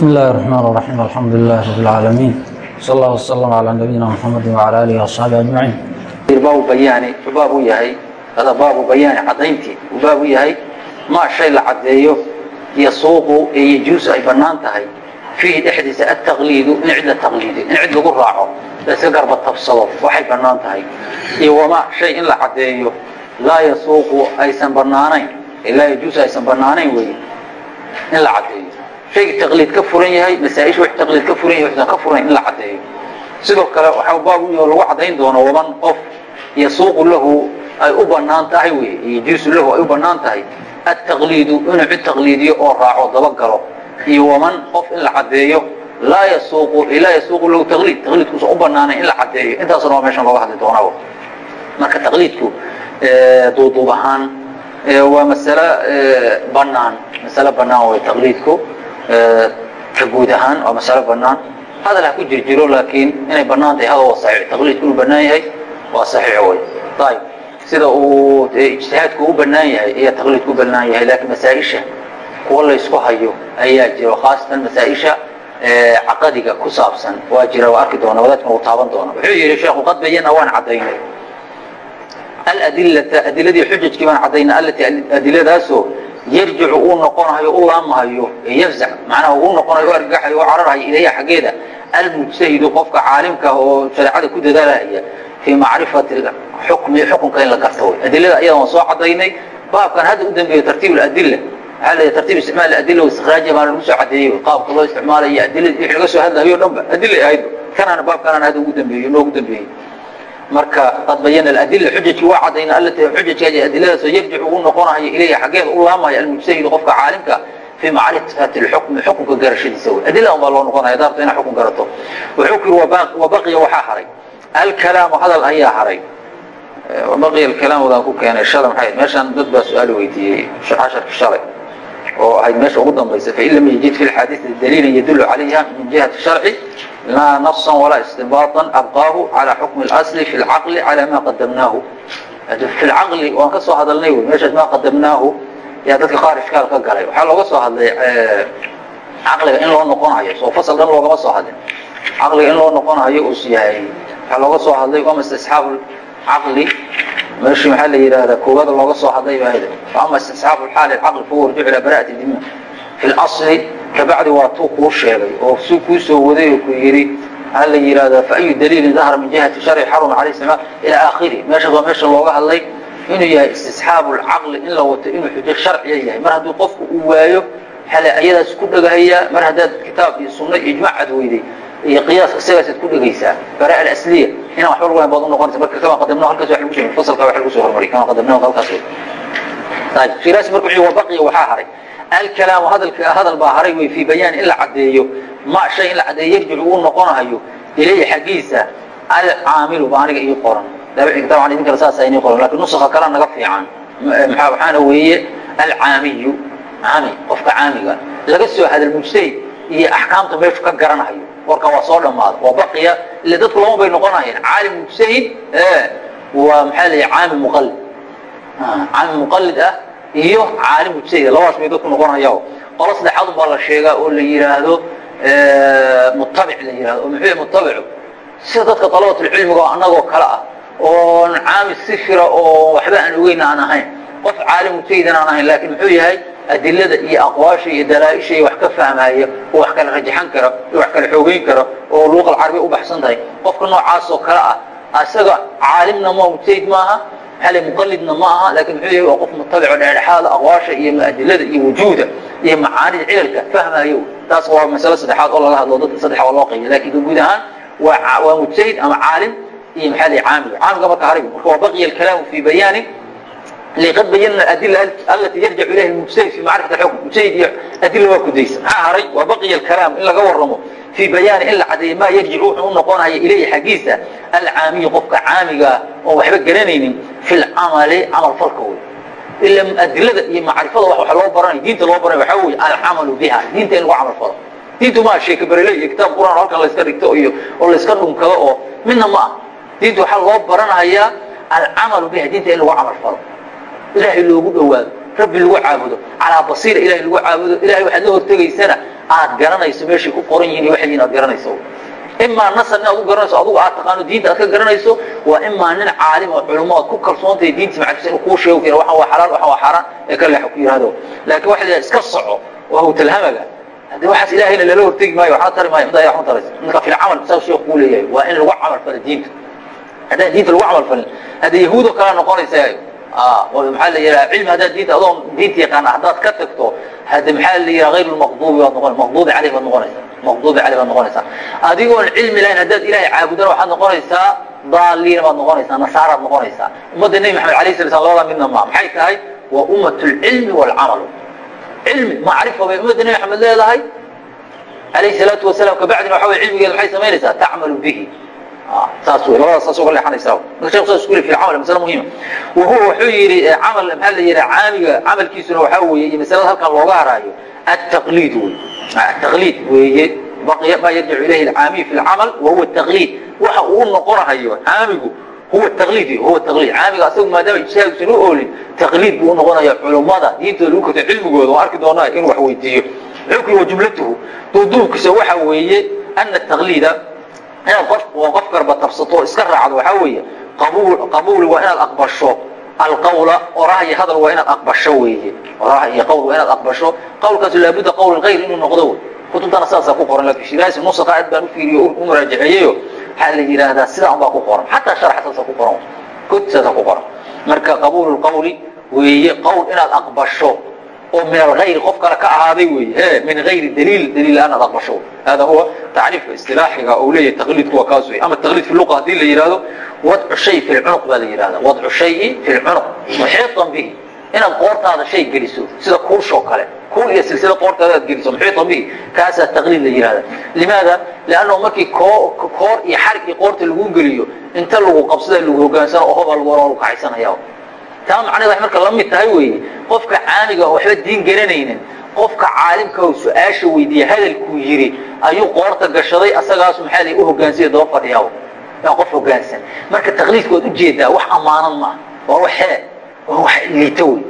بسم الله الرحمن الرحيم الحمد لله رب العالمين صلى الله وسلم على نبينا محمد وعلى آله وأصحابه أجمعين baabu bayaani baab u yahay hada baabu bayaani cadayntii uu baab u yahay maa shay la cadeeyo yasuuqu ee yajuusu ay bannaan tahay fiihi dhexdiisa altaqliidu in cid la taqliidiyo in cid lagu raaco la iska garba tabsado waxay bannaan tahay iyo wamaa shay in la cadeeyo laa yasuuqu aysan bannaanayn laa yajuusu aysan bannaanayn weye in la cadeeyo shayga taqliid ka furan yahay masaaisha wax taqliid ka furan yahay waxsan ka furan in la cadeeyo sidoo kale waxaa baab u yaho lagu cadayn doono waman qof yasuuqu lahu ay u bannaan tahay wey yajuusu lahu ay u bannaan tahay altaqliidu inuu cid taqliidiyo oo raaco dabagalo iyo waman qof in la cadeeyo laa yasuuqu laa yasuuqu lahu taqliid taqliidkuusan u banaanayn in la cadeeyo intaasna waa meeshan looga hadli doonaa marka taqliidku duuduub ahaan waa masale banaan masale banaan way taqliidku guud ahaan waa masale banaan hadal ha ku jirjiro laakiin inay bannaan tahay hada waa saxiix. Taqliidku inuu banaan yahay waa saxiix wey ayib sida uu ijtihaadku u banaan yahay ayaa taqliidku banaan yahay laakiin masaaisha kuwa laysku hayo ayaa jiro khaasatan masaaisha caqadiga ku saabsan waa jira. Waa arki doona wadaadkuna uu taaban doona. Wuxuu yihi sheekhu qad bayana waan cadaynay aladilata adiladii xujajkii baan cadaynay alati adiladaasoo yarjicu uu noqonayo u laamahayo yafzac macnaha uu noqonayo u u cararhayo ilayha xaggeeda almujtahidu qofka caalimka oo shareecada ku dadaalahaya fii macrifati xukmi xukunka in la garto. Adilada ayadan soo cadaynay baabkan hadda u dambeeyo tartiib adila waxaa la tartiib isticmaal adila istikraajiya baana lagu soo cadeeyey qaabka loo isticmaalayo adilada wixii laga soo hadlayo o dhan ba kanaana baabkanana hadda ugu dambeeyo noogu dambeeyey marka qad bayana aladila xujajkii waa cadayna alati xujajkaadi adiladaasoo yarjicu uu noqonayo ilayha xaggeeda u laamayo almujtahidu qofka caalimka fii macrifati lxukmi xukunka garashadiisa wey adila un baa loo noqonaya daarto inaad xukun garato. Wuxuu ku yiri wabaqiya waxaa haray. Alkalaamu hadal ayaa haray. Baqiya alkalaam wadaan ku keenay shalay maxay meeshaan dad baa su'aal weydiiyey casharki shalay oo ahayd meesha ugu dambaysa fain lam yajid fi lxaadiisi daliilan yadulu calayha min jihati sharci laa nafsan walaa istibaaطan abqaahu calى xukmi اlasli fi lcaqli calى ma qadamnaahu fi lcaqli waan ka soo hadalnay wy meeshaas ma qadamnaahu yaa dadka qaar ishkaal ka galay waxaa looga soo hadlay caqliga in loo noqonayo soo fasal dhan loogama soo hadlin caqliga in loo noqonayo us yahay waxaa looga soo hadlay ama istisxaab caqli meeshii maxaa la yidhahdaa koogada looga soo hadlay baa ama istisxaabu xaali caqli fahuwa rjuc ilaa bara'ati dima fi lasli kabacdi waa tuu kuu sheegay oo si kuu soo waday oo ku yidhi waxaa la yidhahdaa faayu daliilin dahra min jihati sharci xaruma calayh salaam ilaa aakhiri. Meeshaas waa meesha looga hadlay inuu yahay istisxaabu lcaqli in la wato inuu xujo sharciya yahay. Mar hadduu qofku uu waayo ayadaas ku dhagahayaa mar haddaad kitaab iyo sunno iyo ijmac cad weyday iyo qiyaas isagaasaad ku dhegaysaa bara alasliya inaan waxba lagu hayn baad unoqonaysa marka kama qadamna halkaas wax lagu sheegay fasalka wax lagu soo hormariy kama qadamna halkaas wey ayib fiiraas marka wuxuu wabaqiya waxaa haray alkalaamu hadalka hadal baa haray wey fii bayaan in la caddeeyo. Ma shay in la caddeeyo yarjicu uu noqonahayo ilayhi xaggiisa alcaamilu ba aniga ii qoran. Dabcan idinkale saasa inii qoran laakiin nusaka kale naga fiican. Maxaa waxaana weeye alcaamiyu caami qofka caamiga laga soo hadal mujtahid iyo axkaamta meeshu ka garanayo. Warkan waa soo dhammaada waa baqiya ila dadku lama bay noqonayeen. Caalim mujtahid waa maxaa la caami muqalid caami muqalid ah iyo caalim mujtahid labadaas bay dadku noqonaya qolo saddexaad baa la sheegaa oo la yidhaahdo mutabic la yihahdo oo muxuu mutabicu sida dadka dalabatulcilmiga oo annagoo kale ah oo caami sifira oo waxba aan ogeyn aan ahayn. Qof caalim mujtahidan aan ahayn laakiin muxuu yahay adilada iyo aqwaasha iyo dalaaisha iyo wax ka fahmaya oo wax kala rajaxan kara oo wax kala xoogeyn kara oo luuqa alcarabiya u baxsan tahay. Qofka noocaas oo kale ah asaga caalimna ma mujtahid maaha la muqalidna ma aha laakiin muxuu yahay waa qof mutabico dhexdhexaada aqwaasha iyo adilada iyo wujuuda iyo macaanida cilalka fahmayo taas waa masale saddexaad oo laga hadlo dadka saddexa waa loo qaybiya laakiin guud ahaan waa mujtahid ama caalim iyo maxaa la caamiga caamiga marka haray marka waa baqiya alkalaamu fi bayaani qad bayana adila alati yarjac ilayha mujtahid fi macrifat xukm mujtahid iyo adila waa kudaysa maxaa haray waa baqiya alkalaam in laga waramo fii bayaani in la cadeeyo maa yarjicu wuxuu u noqonaya ilayhi xaggiisa alcaamiyu qofka caamigaa oon waxba garanaynin fi lcamali camal falka wey ila adilada iyo macrifada wax loo baranayo diinta loo baranayo waxaa weye alcamalu biha diinta in lagu camal falo diintu maa sheeka berele iyo kitaab quraan halkan layska dhigto iyo oo layska dhunkado oo midna ma ah diinta waxaa loo baranayaa alcamalu biha diinta in lagu camal falo ilaahay loogu dhowaado rabbi lagu caabudo calaa basiira ilahay lagu caabudo ilahay waxaad la hortegaysana aad garanayso meeshay ku qoran yihiin iyo waxay yihiin aad garanayso. Imaa nasar inaad u garanayso adugu aad taqaano diinta aad ka garanayso waa imaa nin caalim oo culamo aad ku kalsoontahay diintii macagisa inuu kuu sheego kara waxan waa xalaal waxan waa xaaraan ee ka leexa ku yihahdo laakiin waxa la yidhaha iska soco waa hawtalhamaga haddii waxaas ilaahayna lala hortegi maayo waxna tari maayo midaa waxma taraysa marka fil camal saas sheekhu kuu leeyahay waa in lagu camal falo diinta. Haddaan diinta lagu camal falin haddii yahuud oo kalea noqonaysa maxaa la yidhaha cilmi haddaad diinta adoon diinta yaqaana haddaad ka tagto hadde maxaa la yidhaha hayr lmaqduubi baad noqon maqduubi caleyh baad noqonaysaa maqduubi caleyh baad noqonaysaa. Adigoon cilmi lahayn haddaad ilaahay caabudana waxaad noqonaysaa daaliina baad noqonaysaa nasaaraad noqonaysaa. Ummadda nebi maxamed alayh sala slam labadaa midna maa maxay tahay? Waa ummat lcilmi waalcamal cilmi macrifa bay ummadda nebi maxamed leedahay. Alayh salaatu wasalaam kabacdina waxa wey cilmigeeda maxay samaynaysaa tacmalu bihi saas wey labadaas saas uga leexanaysaa marka shekh saas kule fi camal masale muhiima wahuwa wuxuu yidhi camal maxaa la yidhaha caamiga camalkiisuna waxaa weeye iyo masalada halkan looga haraayo التقليد wey تقليد weeye baqya ma yarjicu ilayhi الcaamiy fi الcamal wahuwa التaqlيid waxa uu noqonahayo caamigu huwa التaqlيid huwa التaqlيid caamiga asagu maadaama ijtihaadkiisan u oolin taqliid buu unoqonaya culummada diintooda lagu karto cilmigooda oo arki doonaa inuu wax weydiiyo xukmi wa jumlatuhu duuduubkiisa waxa weeye ana التaqliida inaad qof karba tabsato iska raacdo. Waxaa weeye qabuul waa inaad aqbasho. Alqawla oraha iyo hadal waa inaad aqbasho weeye. Oraha iyo qawl waa inaad aqbasho. Qawlkaasu laabudda qawl hayr inuu noqdo. Wey kutubtana sidaasaa ku qoran laakiin shiraasi nusaqa aad baan u fiiriyo u muraajaceeyeyo waxaa la yidhaahdaa sidaa unbaa ku qoran. Xataa sharaxa saasa ku qoran. Kod saasa ku qoran. Marka qabuulu lqawli weeye qawl inaad aqbasho oo min algayri qof kale ka ahaaday he min gayri daliil daliil la'aan aad aqbasho hada huwa tacriifka istilaaxiga uu leeyahay taqliidku waa kaas wey ama taqliid fi luqa haddii la yidhahdo wadcu shay fi lcunuq baa la yidhahda wadcu shayi fi lcunuq muxiiطan bihi. Inaad qoortaada shay geliso sida kuushoo kale. Kuul iyo silsila qoortaada aad geliso muxiiطan bihi. Kaasaa taqliid la yidhahda limaada? Liannahu markii koor iyo xarig iyo qoorta lagu geliyo inta lagu qabsada lagu hogaansana oo hobaa lagu lagu kacaysanaya taa macnaheed waxay marka la mid tahay weeye qofka caamiga oo waxba diin garanaynin qofka caalimka oo su'aasha weydiiya hadalkuu yidhi ayuu qoorta gashaday asagaasu maxaa la u hogaansiya daba fadhiyaa waa qof hogaansan. Marka taqliidka waad u jeedaa wax ammaanan maaha waa wax hee waa wax liito wey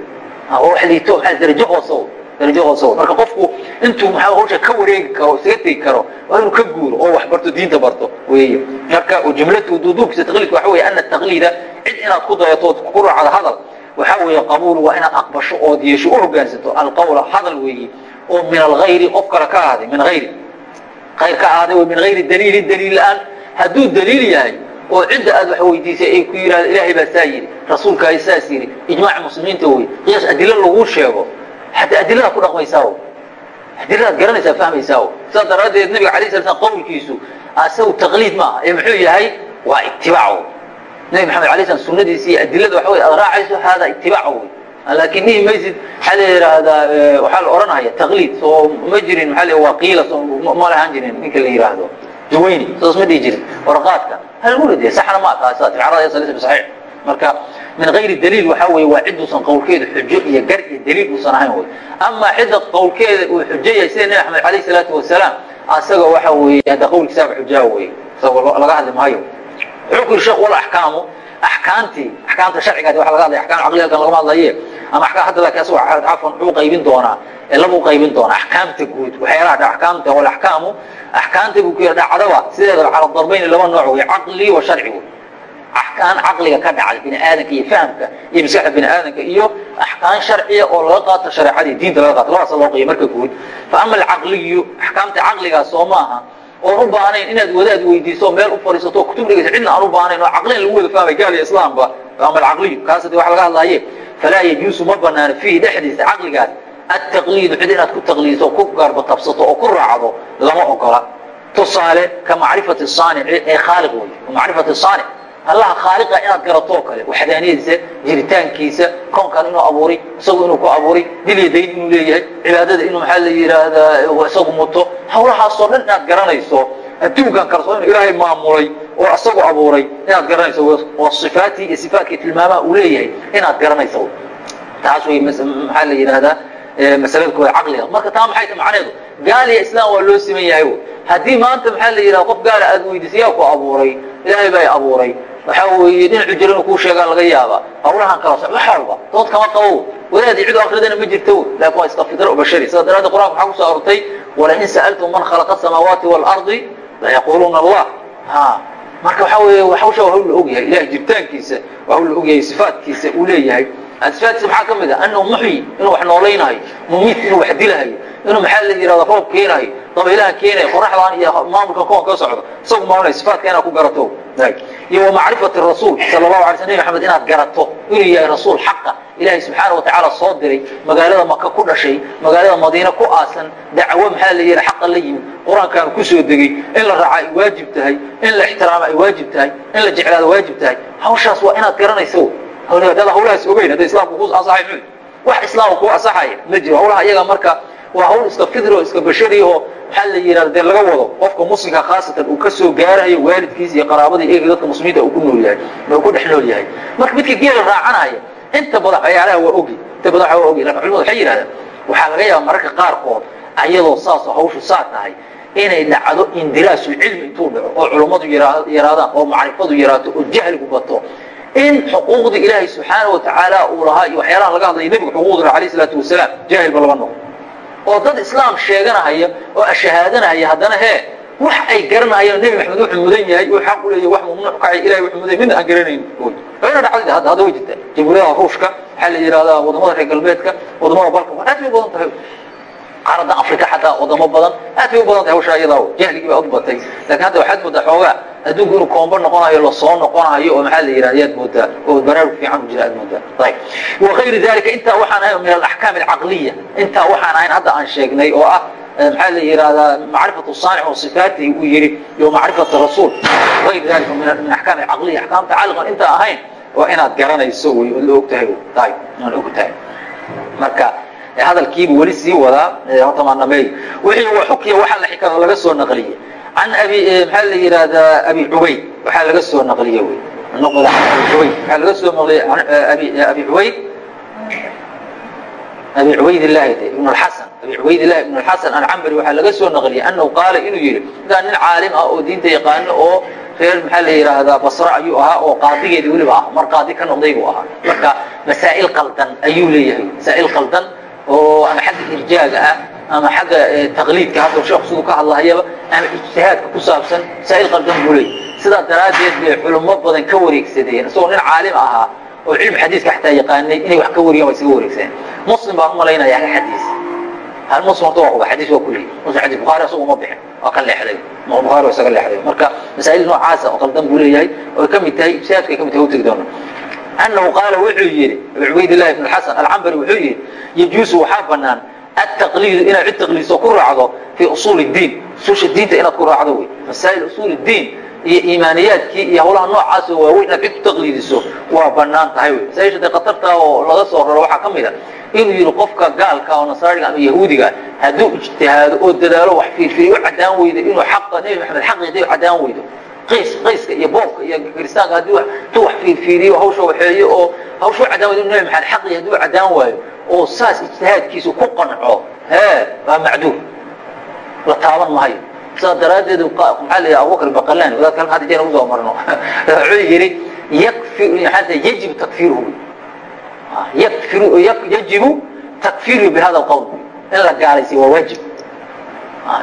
waa wax liito maxaa darajo hoose darajo hoose marka qofku intuu maxaa hawsha ka wareegi karo isaga tegi karo waa inuu ka guuro oo wax barto diinta barto weeye. Marka jumlatu duuduubkiisa taqliidka waxa weeye ana taqliida cid inaad ku dayato ood ku raacdo hadal waxaa weeye qabuul waa inaad aqbasho ood yeesho u hogaansato alqawla hadal weeye. Oo min algayri qof kale ka ahaaday min ayri ayr ka ahaaday min gayri daliili daliil la'aan. Hadduu daliil yahay oo cidda aad wax weydiisay ay ku yidhahdo ilaahay baa saa yidhi rasuulkaa saas yidhi ijmaac muslimiinta wey qiyaas adilo laguu sheego hataa adilada ku dhaqmaysaa adiladaad garanaysaa fahmaysaa sidaas daraaddeed nabiga alay sala slam qawlkiisu asagu taqliid maaha ee muxuu yahay waa itibaac nabi maxamed alay slam sunadiisi iyo adilada waxa wey aad raacayso hada itibaac wey laakiin dhihi maysid maxaa la yidhaahdaa waxaa la odhanaya taqliid. Soo ma jirin maxaa la waa qiila. Soo ma lahaan jirin ninka la yidhaahdo juwayni saas ma dhihi jirin. Warqaadka halgulade saxna ma ficrada yasa laysa bisaxiix marka min gayri daliil waxaa weeye waa ciduusan qowlkeedu xujo iyo gar iyo daliil uusan ahayn wey amaa cidda qowlkeeda uu xujo yahay sida nabi axmed alayh salaatu wasalaam asaga waxa weeye hadda qowlkiisaaba xujaa wey isagoo laga hadli maayo. Wuxuu ku yidhi sheekh wal axkaamu axkaamtii axkaamta sharcigaadi waxa laga hadlaya axkaam caqliga halkan lagama hadlaye ama hadda laakiin asagoo cafan wuxuu qaybin doonaa laba u qaybin doonaa axkaamta guud waxyaalaha dha axkaamta wal axkaamu axkaamta buu ku yidhi dhacdaba sideedaba cala darbayni laba nooc wey caqli wa sharci wey axkaan caqliga ka dhacda bini aadanka iyo fahamka iyo maskaxda bini aadanka iyo axkaan sharciya oo laga qaato shareecadii diinta laga qaato. Labadaasa loo qayay marka guud. Fa ama alcaqliyu axkaamta caqligaas soo maaha oon u baahnayn inaad wadaad weydiiso meel u fadhiisato kutub dhegeysa cidna aan u baahnayn oo caqliyan lagu wada fahmay gaal iyo islaamba ama alcaqliyu kaas haddii wax laga hadlaaye falaa yajuusu ma banaano fiihi dhexdiisa caqligaas. Altaqliidu cid inaad ku taqliiso oo ku garba tabsato oo ku raacdo lama ogola. Tusaale ka macrifati saanici ee khaaliq wey macrifati saanic allaha khaaliqa inaad garato oo kale waxdaaniyadiisa jiritaankiisa koonkan inuu abuuray isagu inuu ku abuuray dilya dayn inuu leeyahay cibaadada inuu maxaa la yidhaahdaa isagu muto hawlahaasoo dhan inaad garanayso adduunkan kalsoo inuu ilaahay maamulay oo isagu abuuray inaad garanayso oo sifaatii iyo sifaatkii tilmaamaha uu leeyahay inaad garanayso. Taas wey maxaa la yidhaahdaa masalada kooda caqliga marka taa maxay ta macneedu gaal iyo islaam waa loo siman yahay. Haddii maanta maxaa la yidhahda qof gaala aad weydiisa yaa ku abuuray ilaahay baa abuuray waxaa weeye dhinacu jira inuu kuu sheegaa laga yaabaa hawlahan kala soc wax walba. Dood kama qabo wadaadii cid akridana ma jirto. Laakin waa iska fidro bashari. Sida daraadda qur'anka waxaa ku soo arortay walain sa'altum man khalaqa asamaawaati waalardi layaquuluuna allah. Ha marka waxaa weeye hawsha waa hawl la ogyahay. Ilahay jiritaankiisa waa hawl la ogyahay sifaatkiisa uu leeyahay. Sifaatkiisa maxaa ka mid ah? Annahu muxyi inuu wax noolaynayo mumiit inuu wax dilahayo inuu maxaa la yihahda roob keenayo dabaylahan keenayo qoraxdan iyo maamulka koon ka socdo. Isagu maamulay sifaatka inaad ku garato iyo wa macrifati rasuul sala allahu alay sl nebi inaad garato inuu yahay rasuul xaqa. Ilaahay subxaana wa tacaala soo diray magaalada maka ku dhashay magaalada madiine ku aasan dacwo maxaa la yihi xaqa la yimid. Qur'aankaanu ku soo degey in la raaca ay waajib tahay in la ixtiraamo ay waajib tahay in la jeclaado waajib tahay. Hawshaas waa inaad garanayso hadaad hawlahaas ogeyn hadda islaamku ku mud wax islaamka ku ansaxaya ma jiro. Hawlaha iyaga marka waa hawl iska fidri oo iska bashari oo maxaa la yihahda dee laga wado? Qofka muslimka khaasatan uu ka soo gaarayo waalidkiisa iyo qaraabadii eega dadka muslimiinta uu ku nool yahay uu ku dhex nool yahay. Marka midka geela raacanaya inta badan waxyaalaha waa ogi inta badan waa ogi. Lakin culimadu waxay yidhahdaan waxaa laga yaaba mararka qaarkood ayadoo saasoo hawshu saa tahay inay dhacdo indiraasul cilmi intuu dhaco oo culummadu yaraadaan oo macrifadu yaraato oo jahligu bato. In xuquuqda ilaahay subxaana wa tacaala uu lahaa iyo waxyaalaha laga hadlaya nebiga xuquuqda alayh isalaatu wasalaam jaahilba laba noqo oo dad islaam sheeganahaya oo ashahaadanahaya haddana hee wax ay garanahayaan nebi maxamed wuxuu mudan yahay uu xaq u leeyahy wax mamnuuc kacay ilahay wuxuu mudan midna aan garanayn. Wayna dhacday hadda hadda way jirtaa jamhuuriyada ruushka waxaa la yidhahdaa waddamada reer galbeedka waddamada balka aad bay u badan tahay. Qaaradda africa xataa wadamo badan aad bay u badan tahay hawshaa iyadaa jahligii baa og batay laakiin hadda waxaad moodaa xoogaa adduunku inuu koombo noqonayo la soo noqonayo oo maxaa la yidhahda ayaad moodaa? Oo baraarug fiican u jira aad moodaa? Ayib. Wakayri dalika intaa waxaan ahayn min alaxkaam alcaqliya intaa waxaan ahayn hadda aan sheegnay oo ah maxaa la yihahdaa macrifatu saanic wa sifaatihi uu yidhi iyo macrifatu rasuul. Ayr dalika min axkaam alcaqliya axkaamta caqligan intaa ahayn waa inaad garanayso wey oo la og tahay ayib aan og tahay marka hadalkiibu weli sii wadaa horta maa dhameey wixii wa xukiya waxaa laga soo naqliyey can abi maxaa la yihahdaa abi cubayd waxaa laga soo naqliye wy noqda abi cubayd waxaa laga soo naqliyey abi abi cubayd abi cubayd illahi ibn alxasan abi cubayd illahi ibn alxasan alcambari waxaa laga soo naqliyey annahu qaala inuu yidhi midaa nin caalim ah oo diinta yaqaano oo reer maxaa la yidhaahdaa basre ayuu ahaa oo qaadigeedi weliba ah mar qaadi ka noqday buu ahaa marka masaa'il qaldan ayuu leeyahay masaa'il qaldan oo ama xagga irjaaga ah ama xagga taqliidka hadda sheekhu siduu ka hadlahayaba ama ijtihaadka ku saabsan masaa'il qaldan buu leeyahy sidaa daraaddeed bay culummo badan ka wareegsadeen isagoo nin caalim ahaa oo cilmi xadiiska xataa yaqaanay inay wax ka wariyaan waa isaga wareegsadeen muslim baan umalaynaya hal xadiis hal muslim horta waa oga xadiis waa kuliyey muslim xadiis bukhaari asagu uma bixin waa ka leexday bukhaari waa isaga leexday marka masaa'il noocaasa oo qaldan buu leeyahay oo ay ka mid tahay ijtihaadka ay ka mid tahay u tegi doona أنه قال wuxuu yihi عubayd اللhi بن الحسن الcmbري wuxuu yihi يجuuز waxaa banaan التqليد inaad cid تqliidso ku raacdo في uصuل الدين usuشha diinta inaad ku raacdo wy masaaئل uصuل الدين iyo iimaaniyaadkii iyo hawlaha noocaas waaweyn inaad cid ku taqliidiso waa banaan tahay wy masaaisha de khatarta oo laga soo raro waxaa ka mid a inuu yihi qofka gaalka oo nasaariga ama yahuudiga hadduu ijtihaado oo dadaalo wax fiirfiriy u cadaan weydo inuu xaqa nebi maxamed xaqi haday cadaan weydo qays qayska iyo boobka iyo kiristaanka haddii intuu wax fiirfiiriyo hawsha waxeeyo oo hawsha u cadaan waydo inu nebi maxamed xaqi hadduu cadaan waayo oo saas ijtihaadkiisu ku qanco hee waa macduur la taaban maayo. Sidaa daraaddeed maxaa la yidhaha abubakr baqalani wadaadka halka hadda jeena u soo marno. Wuxuu yidhi yakfi maxaa yajibu takfiiruhu. Yakfiru yajibu takfiiruhu bihada alqawl in la gaalaysiyo waa waajib.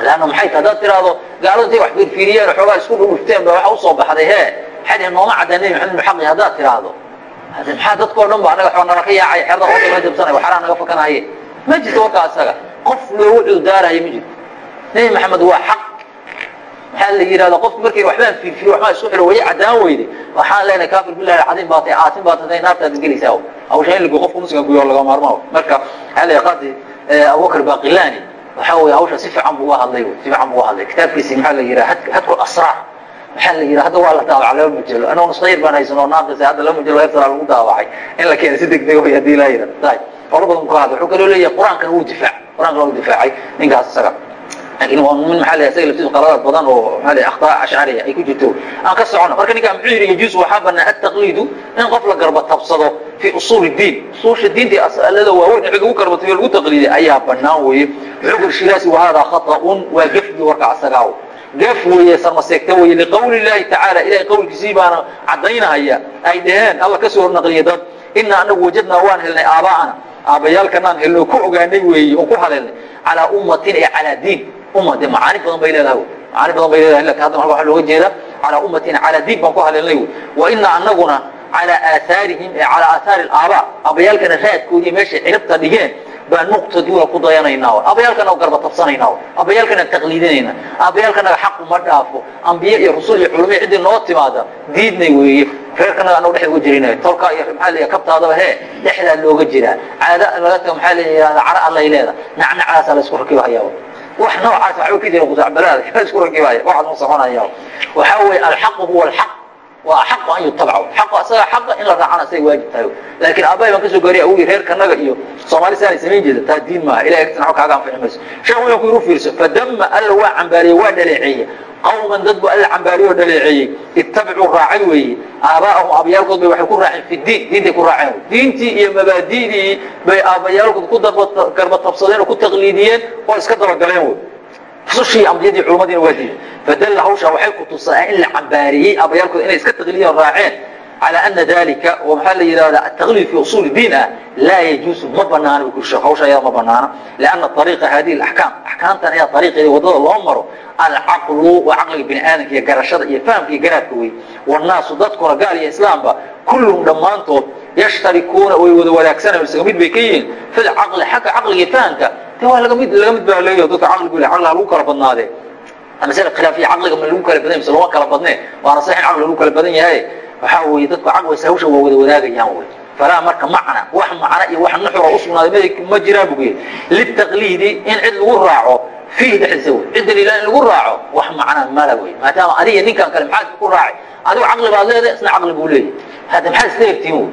Lanna maxay ta haddaad tiraahdo gaalada intay wax fiirfiiriyeen xoogaa isku dhudhufteen ba waxa u soo baxday he maxay dhaheen nooma caddaa nebi maxamed xaqi haddaad tiraahdo maxaa dadka o dhan ba anaga nala ka yaacay xerda oda la dabsanay waxaraa naga fakanahaye ma jirto warkaa isaga qof loogu cuudaarayo ma jirto. Nebi maxamed waa xaq. Maxaa la yidhahda qofku markii waxbaan fiirfiiriy waxbaa isku xiro waya caddaan weyday waxaan leenahay kafir billahi alcadiim baa tahay aatin baa tahay naartaad gelaysaa hawsha in lagu qofka muslimka guyo laga maarmaa marka maxaa la qaadi abubakr baqilani waxa wey hawsha si fiican bu uga hadlay si fiican bu uga hadlay. Kitaabkiisi maxaa la yidhaha hadku asraar maxaa la yidhaha hadda waa la daawacay laba mujalo anoo nusayr baan haysan oo naaqisa hadda laba mujalo heer lagu daawacay. In la keena si degdeg way haddii laa yidhahda tahay horo badan ku hadlay wuxuu kaloo leeyahay qur'aankan wuu difaac. Qur'aankan waa difaacay ninkaas isaga. Laakiin waa min maxaa la isaga laftiisu qaladaad badan oo maxaa la akhtaa ashcariya ay ku jirto. Aan ka socono. Marka ninkaa muxuu yidhi yajuus waxaa banaa ataqliidu in qof la garba tabsado fi usuul diin. Usuusha diinta asalada waaweyn cid lagu garbatay lagu taqliiday ayaa banaan weeye. Wuxuu kuri shiraasi wahada khata'un waa gefgi warka asagaaw gef weeye sarmaseegta weeye liqawli llahi tacaala ilahay qawlkiisii baana caddaynahaya ay dhaheen alla ka soo hornaqliya dad ina anagu wajadnaa waan helnay aabaa'ana. Aabbayaalkanaan helno ku ogaanay weeye oo ku haleelnay calaa ummatin ee calaa diin. Umma dee macaani badan bay leedahay macaani badan bay leedahay laakiin hadda waxaa looga jeeda calaa ummatin calaa diin baan ku haleelnay wey. Wa ina anaguna calaa aahaarihim ee calaa aahaari alaabaa aabbayaalkana raadkoodii meeshay ciribta dhigeen baan muqtadiuna ku dayanaynaa. Aabbayaalkana garba tabsanaynaa aabbayaalkana taqliidinayna. Aabbayaalkanaga xaqu ma dhaafo. Ambiye iyo rusul iyo culumai ciddii noo timaada diidnay weeye. Reerkanaga anagu dhexda uga jirinay tolkaa iyo maxaa la kabtaadaba hee dhexdaa looga jiraa. Caada laga maxaa la yihahda cara allay leeda nacnacaasaa la isku rakibahayaa wax noocaas waxba ka jira qusacbalaada la isku rakibaya waxaad mu soconaya waxaa weeye alxaqu huwa alxaq waa xaqu an yutabcaw xaqu asaga xaqa in la raacana say waajib tahay laakiin aabbahay baan ka soo gaariya awgii reerkanaga iyo soomaali saanay samayn jeeda taa diin maaha. Ilahay agtiisna waxba kaaga anfici mayso sheekh wuxuu ku yiru fiirso fadama alla waa cambaariyey waa dhaleeceeye qawman dad bu alla cambaariyo o dhaleeceeyey. Ittabicuu raacay weeye. Aaba'ahum aabayaalkood bay waxay ku raaceen fi diin diintay ku raaceen. Diintii iyo mabaadi'dii bay aabayaalkood ku garba tabsadeen oo ku taqliidiyeen oo iska dabagaleen wey rusushii ambiyadii culumadiina waa diiday fadalla hawshaa waxay ku tusaa in la cambaariyey aabayaalkood inay iska taqliidiyeen raaceen. Calى ana dalika oo maxaa la yidhahda ataqliid fi usuul diin ah laa yajuusu ma banaana bu kurshe hawsha ayada ma banaana lianna ariiqa hadihi اaxkaam axkaamtan ayaa ariiqeeda waddada loo maro alcaqlu waa caqliga bini aadamka iyo garashada iyo fahamka iyo garaadka wey wannaasu dadkuna gaal iyo islaamba kulluhum dhammaantood yashtarikuuna way wada wadaagsanay isaga mid bay ka yihiin. Fi lcaqli xagga caqliga iyo fahamka waa laga mid laga mid baa leeyaho dadka caqligu le caqliha lagu kala badnaadee masale khilaafiya caqliga ma lagu kala badan mise lama kala badne waana sax in caqli lagu kala badan yahay waxaa weeye dadku caqwaysa hawsha waa wada wadaagayaan wey falaa marka macna wax macna iyo wax nuxura usugnaaday ma jiraan buu yidhi litaqliidi in cid lagu raaco fiihi dhexdiisa wey cidda lilah in lagu raaco wax macna mala wey maadaama adiga ninkan kale maxaad ku raacay adigu caqli baad leedahay isna caqli buu leeyahy hadda maxaad isdheertiin wey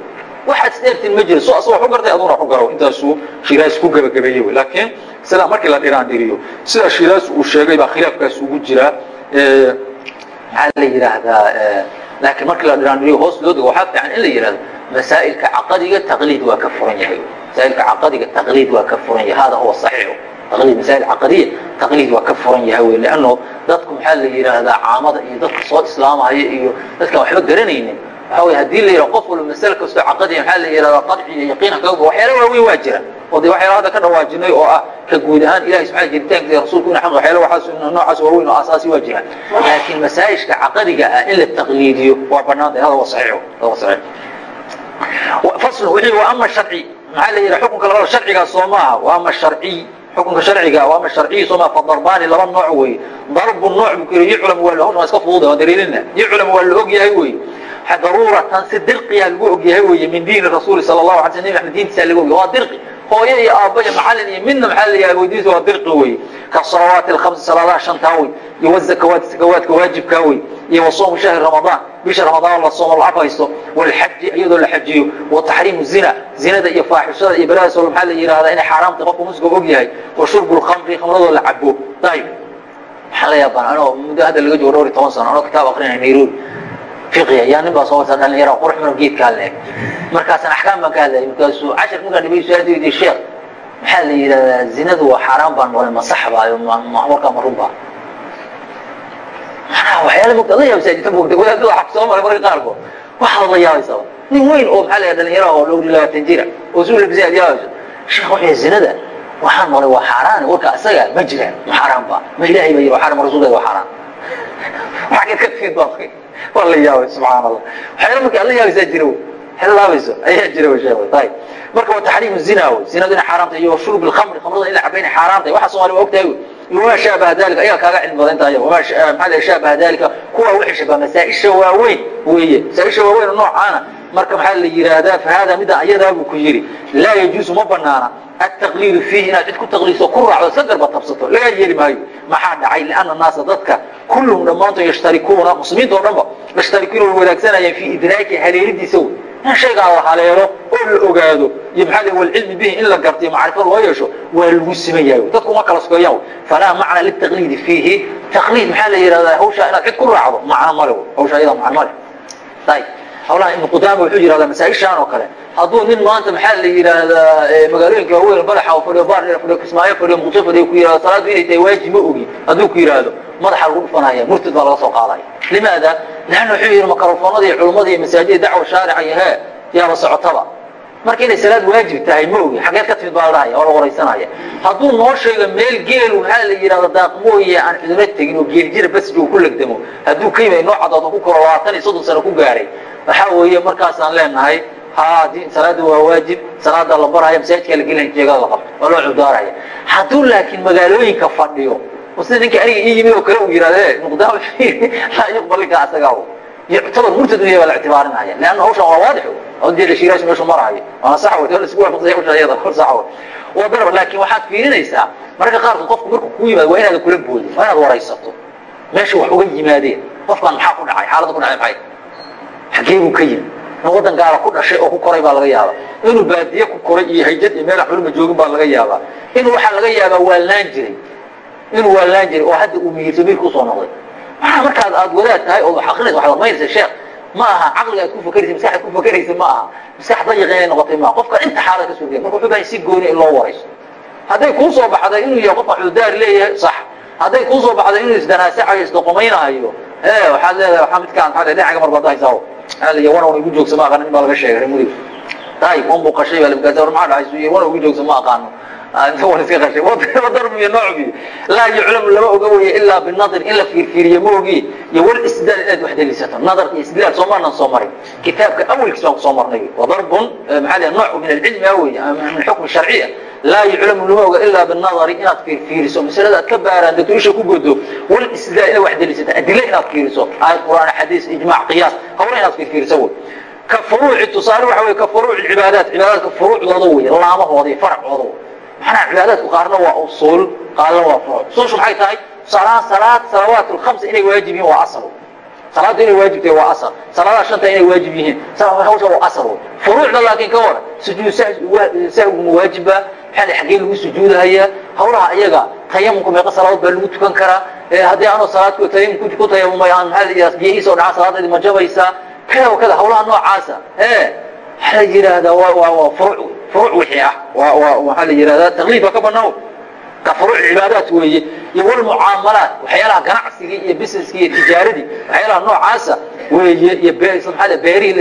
waxaad isdheertiin ma jiro so asagoo xu gartay aduna xu garo intaasuu shiraas ku gebagabeeyey laakiin sidaa markii la dhiraan dhiriyo sida shiraas uu sheegay baa khilaafkaas ugu jiraa maxaa la yidhaahdaa laakiin markii la dhiraandhiriyo hoos loo dego waxaa fiican in la yidhahdo masaa'ilka caqadiga taqliid waa ka furan yahay. Masaa'ilka caqadiga taqliid waa ka furan yahay. Hada huwa saxiixu taqliid masaa'il caqadiya taqliid waa ka furan yahay wey leanno dadku maxaa la yidhaahdaa caamada iyo dadka soo islaamaya iyo dadkaan waxba garanaynin waxa haddii la yidhaha qof walba masale kastoo caqadiya maxaa la yidhahdaa qadci iyo yaqiina kaga waxyaala waaweyn waa jira. Oo de waxyaala hadda ka dhawaajinay oo ah ka guud ahaan ilahay subxana jiritaankiisa rasuulku ina xaq waxyaala waxaas noocaas waaweyn oo asaasi waa jiraan laakiin masaa'ishka caqadiga ah in la taqliidiyo waa banaantay hada waa saxiix hada waa saxiix. Fasl wixii wa ama sharci. Maxaa la yidhaha xukunka labada? Sharcigaa soo maaha. Wa ama sharciy xukunka sharciga wa ama sharciyi soo maaha. Fadarbaani laba nooc weeye. Darbu nooc buu ku yidhi yuclam waa hawshan waa iska fududa waa daliilina yuclam waa la og yahay weeye daruuratan si dirqiyaa lagu og yahay weeye min diini rasuuli sala allahu alay sl diintiisa lagu og yahay waa dirqi. Hooyo iyo aabba iyo macallin iyo midna maxaa la yahay weydiisa waa dirqi weeye. Ka salawaati alkhamsi salaadaha shantaa wey iyo wazakawaati sakawaadka waajibkaa wey iyo wa soomu shahri ramadaan bisha ramadaan la soomo lacag haysto walxaji iyadoo la xajiyo wa taxriimu zina zinada iyo faaxishada iyo baladaas oo maxaa la yidhahdaa inay xaaraamta qofka musliga og yahay wa shurbu lkhamri khamradoo la cabo ayib maxaa la yaabaan anoo muddo hadda laga joogo dhowr iyo toban sano anoo kitaab akrinaya nairobi fiqiya yaa nin baa soo wata dhalinyara qurux mino geedkaa leeg markaasaan axkaam baan ka hadlayay markaasuu cashar markaan dhibay su'aal weydiye sheekh maxaa la yidhahdaa zinadu waa xaaraan baan noolay ma sax baayo warkaa ma run baa? Manaa waxyaala mogta la yaabisa jirta mogta wadaadada waxaa soo maray marka qaarkood. Waxaad la yaabaysaba nin weyn oo maxaa la yidhahda dhalinyara oo dhowr labaatan jira oo suu labisay aad yaabayso sheekh wuxuu zinada waxaan noolay waa xaaraan warka isaga ma jiraan ma xaaraan ba ma ilaahay baa yiri waa xaaraan ma rasuulkeeda waa xaaraan waxaad ka fiid baa waa la yaabay subxaan allah waxyaala marka ala yaabaysaa jira laabayso ayaa jira ayb marka waa taxriimu zina w zinadu inay xaaraamtay iyo shurub alkhamri khamrada in la caba inay xaaraamtay waxa soomaaliya waa ogtahay wamaa shaabaha dalika ayaa kaaga cilmi badan tahay. Wamaa eh, maxaa shaabaha dalika kuwa wixii shaba masaa-isha waaweyn weeye. Masaa-isha waaweyn oo noocaana. Marka maxaa la yidhaahdaa fa haadaa middaa ayadaabuu ku yidhi laa yajuusu ma banaana التقليد فيه inaad cid ku taqliiso ku raacdo sadar ba tabsato laga yeeli maayo maxaa dhacay لأن الناس dadka كلهم dhamaanto yashtarikuuna muslimiinta oo dhanba yashtarikuuna way wadaagsanayaan في إدراaki haleelidiisa wey in shaygaa la haleelo oo la ogaado iyo maxaa la walcilmi bihi in la gartiyo macrifo loo yeesho waa lagu siman yahay dadku ma kala sokeeyaan falaa macna litaqliidi fiihi taqliid maxaa la yidhahdaa hawshaa inaad cid ku raacdo macno male hawshaa iyada macno male ayib hawlaha ibnu qudaama wuxuu yidhahdaa masaa-ishaan oo kale. Hadduu nin maanta maxaa la yidhaahdaa magaalooyinka waaweyn badaxa fadhiyo baar fadhiyo kismaayo fadhiyo muqdisho fadhiyo ku yidhahdo salaadu inay tahay waajib ma ogi. Hadduu ku yidhaahdo madaxa lagu dhufanaya murtad baa laga soo qaadaya limaada lanna wuxuu yidhi culummada iyo masaajida dacwa shaarica iyo hee yaaba socotaba. Marka inay salaad waajib tahay ma ogi xageed ka timid baa la dhahaya oo la waraysanaya hadduu noo sheego meel geelu maxaa la yidhahda daaqmooye aan ciduna tegin oo geeljira basji uu ku legdamo. Hadduu ka yimid noo cadoodo ku koro labaatan iyo soddon sano ku gaaray waxaa weeye markaasaan leenahay ha di salaada waa waajib salaada la baraya masaajidkaa la gelin jeegada la qabto waa loo cudaaraya hadduu laakiin magaalooyinka fadhiyo oo sida ninka aniga ii yimid oo kale uu yidhahde nuqdaam laa yuqbal linka asagaa يعتبر مرتد وهي بالاعتبار معايا لأنه هو شغل واضح ودي الشيراش مش مرعي أنا صح ولا الأسبوع مقضي وش هي ضرب صح وضرب لكن واحد في نيسا مرة قارت قف مركو كوي وين هذا كل بول وين هذا ورئيسته ماشي وحوي مادين قف كان حاكم عاي حالة كنا xagee buu ka yimi ma waddankaada ku dhashay oo ku koray baa laga yaabaa. Inuu baadiye ku koray iyo haydad iyo meel culma joogin baa laga yaabaa. Inuu waxaa laga yaabaa waallaan jiray. Inuu waallaan jiray oo hadda uu miyirsa miirka u soo noqday. Maxaa markaad aada wadaad tahay oo xaqinaysa waxaad hormaynaysa sheekh ma aha. Caqliga aad ku fakeraysa masaxaad ku fakeraysa ma aha. Masax dayiq inay noqotay maaha qofka inta xaalada ka sugaya marka wuxuu bahay si gooni in loo warayso hadday kuu soo baxday inuu yahay qofka cudaar leeyahay sax. Hadday kuu soo baxday inuu isdanaasacayo isdaqomaynahayo ee waxaad leedahay waxaa midkaan maxaa dhinaca marbaadahaysaa wana igu joogsa ma aqaan in baa laga sheegay reer mudig tay on buu qashay baa lamkaasa war maxaa suuye wana igu joogsa ma aqaano. Wan iska qashay. Wadarbu iyo noocbi laa yuclamu lama oga weye ilaa binadr in la fiirfiiriyo ma ogi. Iyo wal isdaal inaad wax delisato nadar iyo isdaal soo maanan soo marin kitaabka awalkiis baan ku soo marnay. Wadarbun maxaa liha nooc min alcilmi awey min xukmi sharciya laa yuclamu lama oga ilaa binadari inaad fiirfiiriso. masalada aad ka baaraan dadku isha ku godo wal isdaal inaad wax delisato adile inaad fiiriso. Aayad qur'aan xadiis ijmaac qiyaas hawla inaad fiirfiiriso wey ka furuuci tusaale waxa weye ka furuuci cibaadaat cibaadaadka furuucdooda wey laamahooda iyo faracooda maxanaa cibaadaadku qaarna waa usuul qaarna waa furuuc. Usuulshu maxay tahay? Salaad salaad salawaat lkhams inay waajib yihiin waa asal salaaddu inay waajib tahay waa asal. Salaadaha shanta inay waajib yihiin. Hawsha waa asal furuucda laakiin ka waran sujuud sahwigu ma waajiba maxaa xaggee lagu sujuudahaya hawlaha iyaga tayamumka meeqa salaadood baa lagu tukan karaa haddii aanoo salaad tayamum ku tayamumay aan maxaa biyihiisa dhaca salaadeedi ma jabaysaa kada wa kada hawlaha noocaasa ee waxaa la yidhaahdaa waa waa waa furuuc furuuc wixii ah waa waa waxaa la yidhahdaa taqliid waa ka banaan ka furuuc cibaadaat weeye. Iyo walmucaamalaat waxyaalaha ganacsigii iyo businesskii iyo tijaaradii waxyaalaha noocaasa weeye iyo beerihii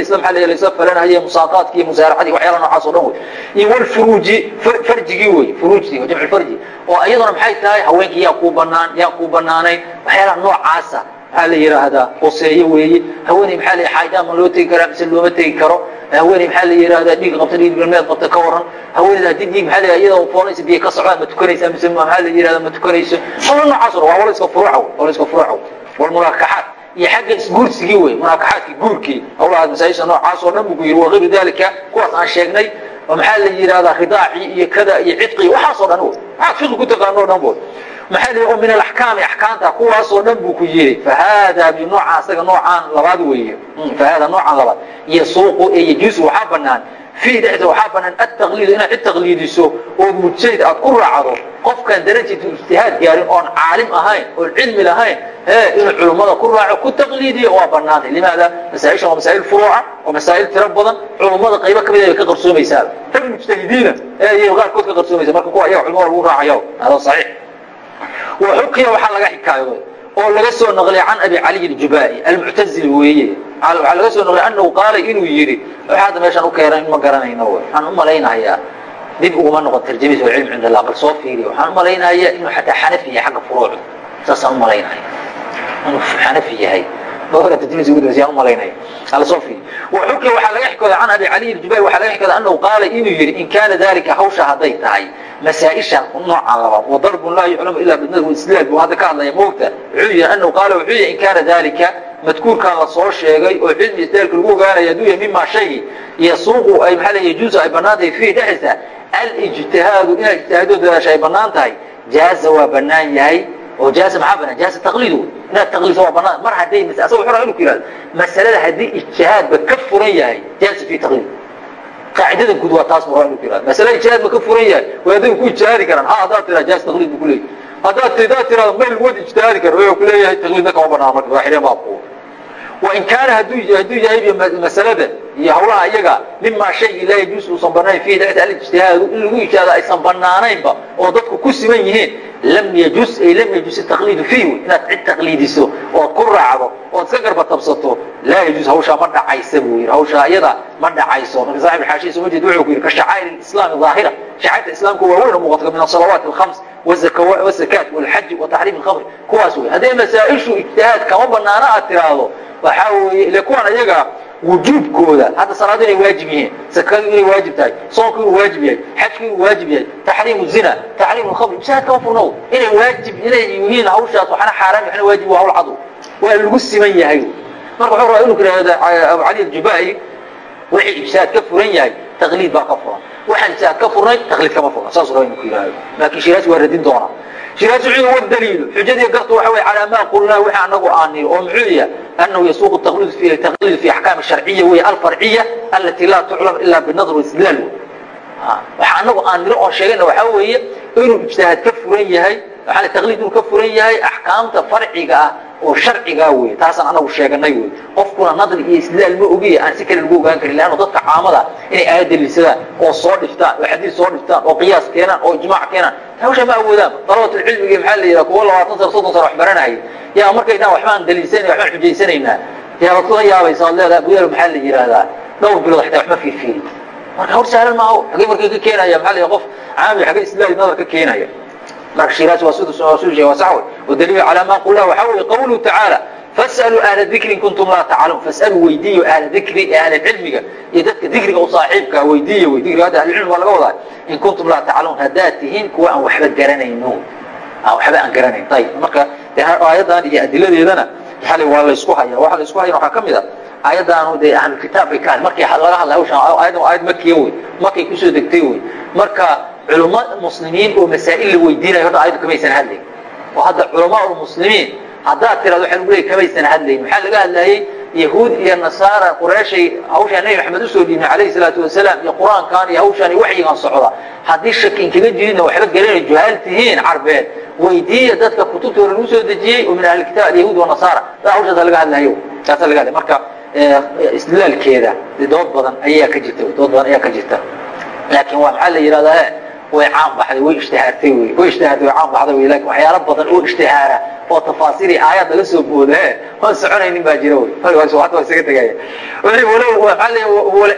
laisla falanayo musaaqaadkii iyo musaaraxadii waxyaalaha noocaas oo dhan wey iyo walfuruuji farjigii wey furuujtii jamcu farji. Oo iyaduna maxay tahay? Haweenkii yaa kuu banaan yaa kuu banaanayn waxyaalaha noocaasa maxaa la yidhaahdaa hoseeye weeye haweeney maxaa la xaydaan ma loo tegi karaa mise looma tegi karo? Haweeney maxaa la yidhahdaa dhiig qabta dhiig galmeed qabta ka waran haweeneyda haddii dhiig maxaa la iyadoo foonaysa biyo ka socdaan ma tukanaysaa mise maxaa la yidhahdaa ma tukanayso. Hawla noocaas waa wala iska furuuca wey wala iska furuuca wey walmunaakaxaat iyo xagga isguursigii wey munaakaxaadkii guurkii. Hawlahaas masaajisha noocaas oo dhan buu ku yidhi wagayru dalika kuwaas aan sheegnay oo maxaa la yidhahdaa ridaacii iyo kada iyo cidqii waxaasoo dhan wey waxaad fiqi ku taqaano o dhan bood la oo min alaxkaami axkaamta kuwaasoo dhan buu ku yidhi fahaada binooca asaga noocaan labaad weeye. Fahaada noocaan labaad. Yasuuqu ee yajuusu waxaa banaan fiih dhexda waxaa banaan ataqliidu inaad cid taqliidiso ood mujtahid aad ku raacdo qofkaan darajatu ijtihaad gaarin oon caalim ahayn oon cilmi lahayn ee inuu culummada ku raaco ku taqliidiyo waa banaantay limaada? Masaaishan waa masaa'il furuuca waa masaa'il tiro badan. Culummada qaybo ka mida bay ka qarsoomaysaa rag mujtahidiina ee iyago qaarkood ka qarsoomaysa marka kuwa iyaga culimada lagu raacayo. Hada saxiix وxukiya waxaa laga xikaayoday oo laga soo nqlay can abi caliy اjubai almuctazili weeye. Waxaa laga soo nqlay anahu qaala inuu yidhi hadda meeshaan u keenay ma garanayno waxaan u dib uguma noqon tarjamis cilm cind allah bal soo fiiriya waxaan u inuu xataa xanafi yahay xagga furuucda saasaan u inuu xanafi yahay a inuu yii in kaana dalia hawsha haday tahay masaaishan nooca labaad wadarbu laa yuclamu ilaa bidnad bu hadda ka hadlaya moogta anu qaala wuxuu yii in kaana daalika madkuurkan la soo sheegay oo cilmi isdaalka lagu ogaanaya haduu yahay mimaa shay yasuuqu ay maxaa leey yajuusu ay bannaan tahay fiihi dhexdiisa alijtihaadu inaad ijtihaadooda dadaasha ay bannaan tahay jaaza waa bannaan yahay oo jaaza maxaa bannaan? Jaaza taqliid wey inaad taqliidso waa bannaan mar hadday asaga wuxuu rabaa inu ku yihahdo masalada haddii ijtihaadba ka furan yahay jaaza fi taqliid qaacidada guud waa taas mara inu ku yihahdo masale ijtihaad ma ka furan yahay adaygu ku ijtihaadi karaan. Ha haddaad tiraa jaaza taqliid bu kuleeyahy haddaad hadaad tirahdo mayl wad ijtihaadi kara wuxuu ku leeyahay taqliidna kama banaan marka waa xidheen baabku wain kaana hadduu yahay masalada iyo hawlaha iyaga mimaa shaygi laa yajuus uusan banayn fiihi dhexda alijtihaadu in lagu ijtihaado aysan banaanaynba oo dadku ku siman yihiin lam yajus ay lam yajus taqliidu fiihi inaad cid taqliidiso ood ku raacdo ood iska garba tabsato laa yajuus hawshaa ma dhacaysa buu yidhi. Hawshaa iyada ma dhacayso. Marka saaxib xaashiya soo jeed wuxuu ku yidhi ka shacaa'ir islaami zaahira. Shacairta islaamku waa weyn oo muuqata min asalawaat alkhams wazakaat walxaji wa taxriim alkhamri kuwaas wey hadday masaa-ishu ijtihaad kama banaana aad tiraahdo waxaa weeye ile kuwan ayaga wujuubkooda hadda salaadu inay waajib yihiin sakadu inay waajib tahay soonku inuu waajib yahay xajku inuu waajib yahay taxriimu zina taxriimu lkhamri ijtihaad kama furnow inay waajib inay yihiin hawshaas waxna xaaraam waxna waajib waa hawl waa lagu siman yahay. Marka wuxuu rabaa inuu yidhahda abu cali aljubai wixii ijtihaad ka furan yahay taqliid baa ka furan waxaan ijtihaad ka furnay taqliid kama furna saas rabaa inuu ku yidhahdo laakiin shiraasi waa radin doonaa shiraasi wuxuu wadaliilu xujadii gartu waxa weye calaa maa qulnaa wixii anagu aanir oo muxuu yahay أنه يسوق التقليد في تقليد في أحكام الشرعية وهي الفرعية التي لا تعلم إلا بالنظر والاستدلال waxa anagu aan niro oon sheegayna waxaa weeye inuu ijtihaad ka furan yahay waxaa taqliid inuu ka furan yahay axkaamta farciga ah oo sharcigaa wey taasaan anagu sheeganay wey qofkuna nadri iyo istidlaal ma ogiya aan si kale lagu ogaan karin leanna dadka caamada inay aayad daliilsadaan oo soo dhiftaan oo xadiis soo dhiftaan oo qiyaas keenaan oo ijmaac keenaan. Hawsha ma awoodaan. Dalabatulcilmiga maxaa la yidhaha kuwa labaatan sano soddon sano wax baranayay. Yaa markay dhaan waxbaan daliilsanay waxbaan xujaysanaynaa yaa waad kula yaabaysa ood leedaha buyaal maxaa la yidhaahdaa? Dhowr bilood xitaa waxma fiirfiiri marka hor sahlan maaho xagee markay ka keenaya maxaa la qof caami xagee islaali nadar ka keenaya. Marka shiraasi waa sheegay waa sax wey wadaliil calaa ma qulna waxaa weeye qawluhu tacaala fas'aluu ahla dikri in kuntum laa taclamun fas'aluu weydiiyo ahla dikri ee ahla cilmiga iyo dadka dikriga u saaxiibka weydiiyo wey dikriga hadda ahlicilmi waa laga wadaa in kuntum laa taclamun haddaad tihiin kuwa aan waxba garanayno. Aan waxba aan garanayn. Ayib marka de aayadan iyo adiladeedana waa la isku haya waxa la isku hayana waxaa ka mid a aayadaanu dee ahlulkitaab bay ka had markay laga hadlay hawshan waa aayad makiya wey. Markay ku soo degtay wey. Marka culamo muslimiin oo masaa'il la weydiinayo horta aayaddu kamaysan hadlayn oo hadda culamaa muslimiin haddaad tirado waxa lagu leeyay kamaysan hadlayn maxaa laga hadlayey yahuud iyo nasaara qurayshay hawshaan nebi maxamed u soo dhiibnay calayhi salaatu wasalaam iyo qur'aankan iyo hawshaan iyo waxyigan socda. Haddii shakin kaga jirinna waxba garanay juhaal tihiin carbeed. Weydiiya dadka kutubtooda lagu soo dejiyey oo min ahli kitaab alyahuud wanasaara hawshaasa laga hadlayo taasa laga hadlay. Marka istidlaalkeeda dood badan ayaa ka jirta dood badan ayaa ka jirta. Laakiin waa maxaa la yidhahdaa way caan baxday way ishtihaartay wey way ishtihaartay way caan baxday wey laakiin waxyaalo badan oo ishtihaara oo tafaasiiri aayad laga soo booda he waan soconaynin baa jira wey hadda waa isaga tegaya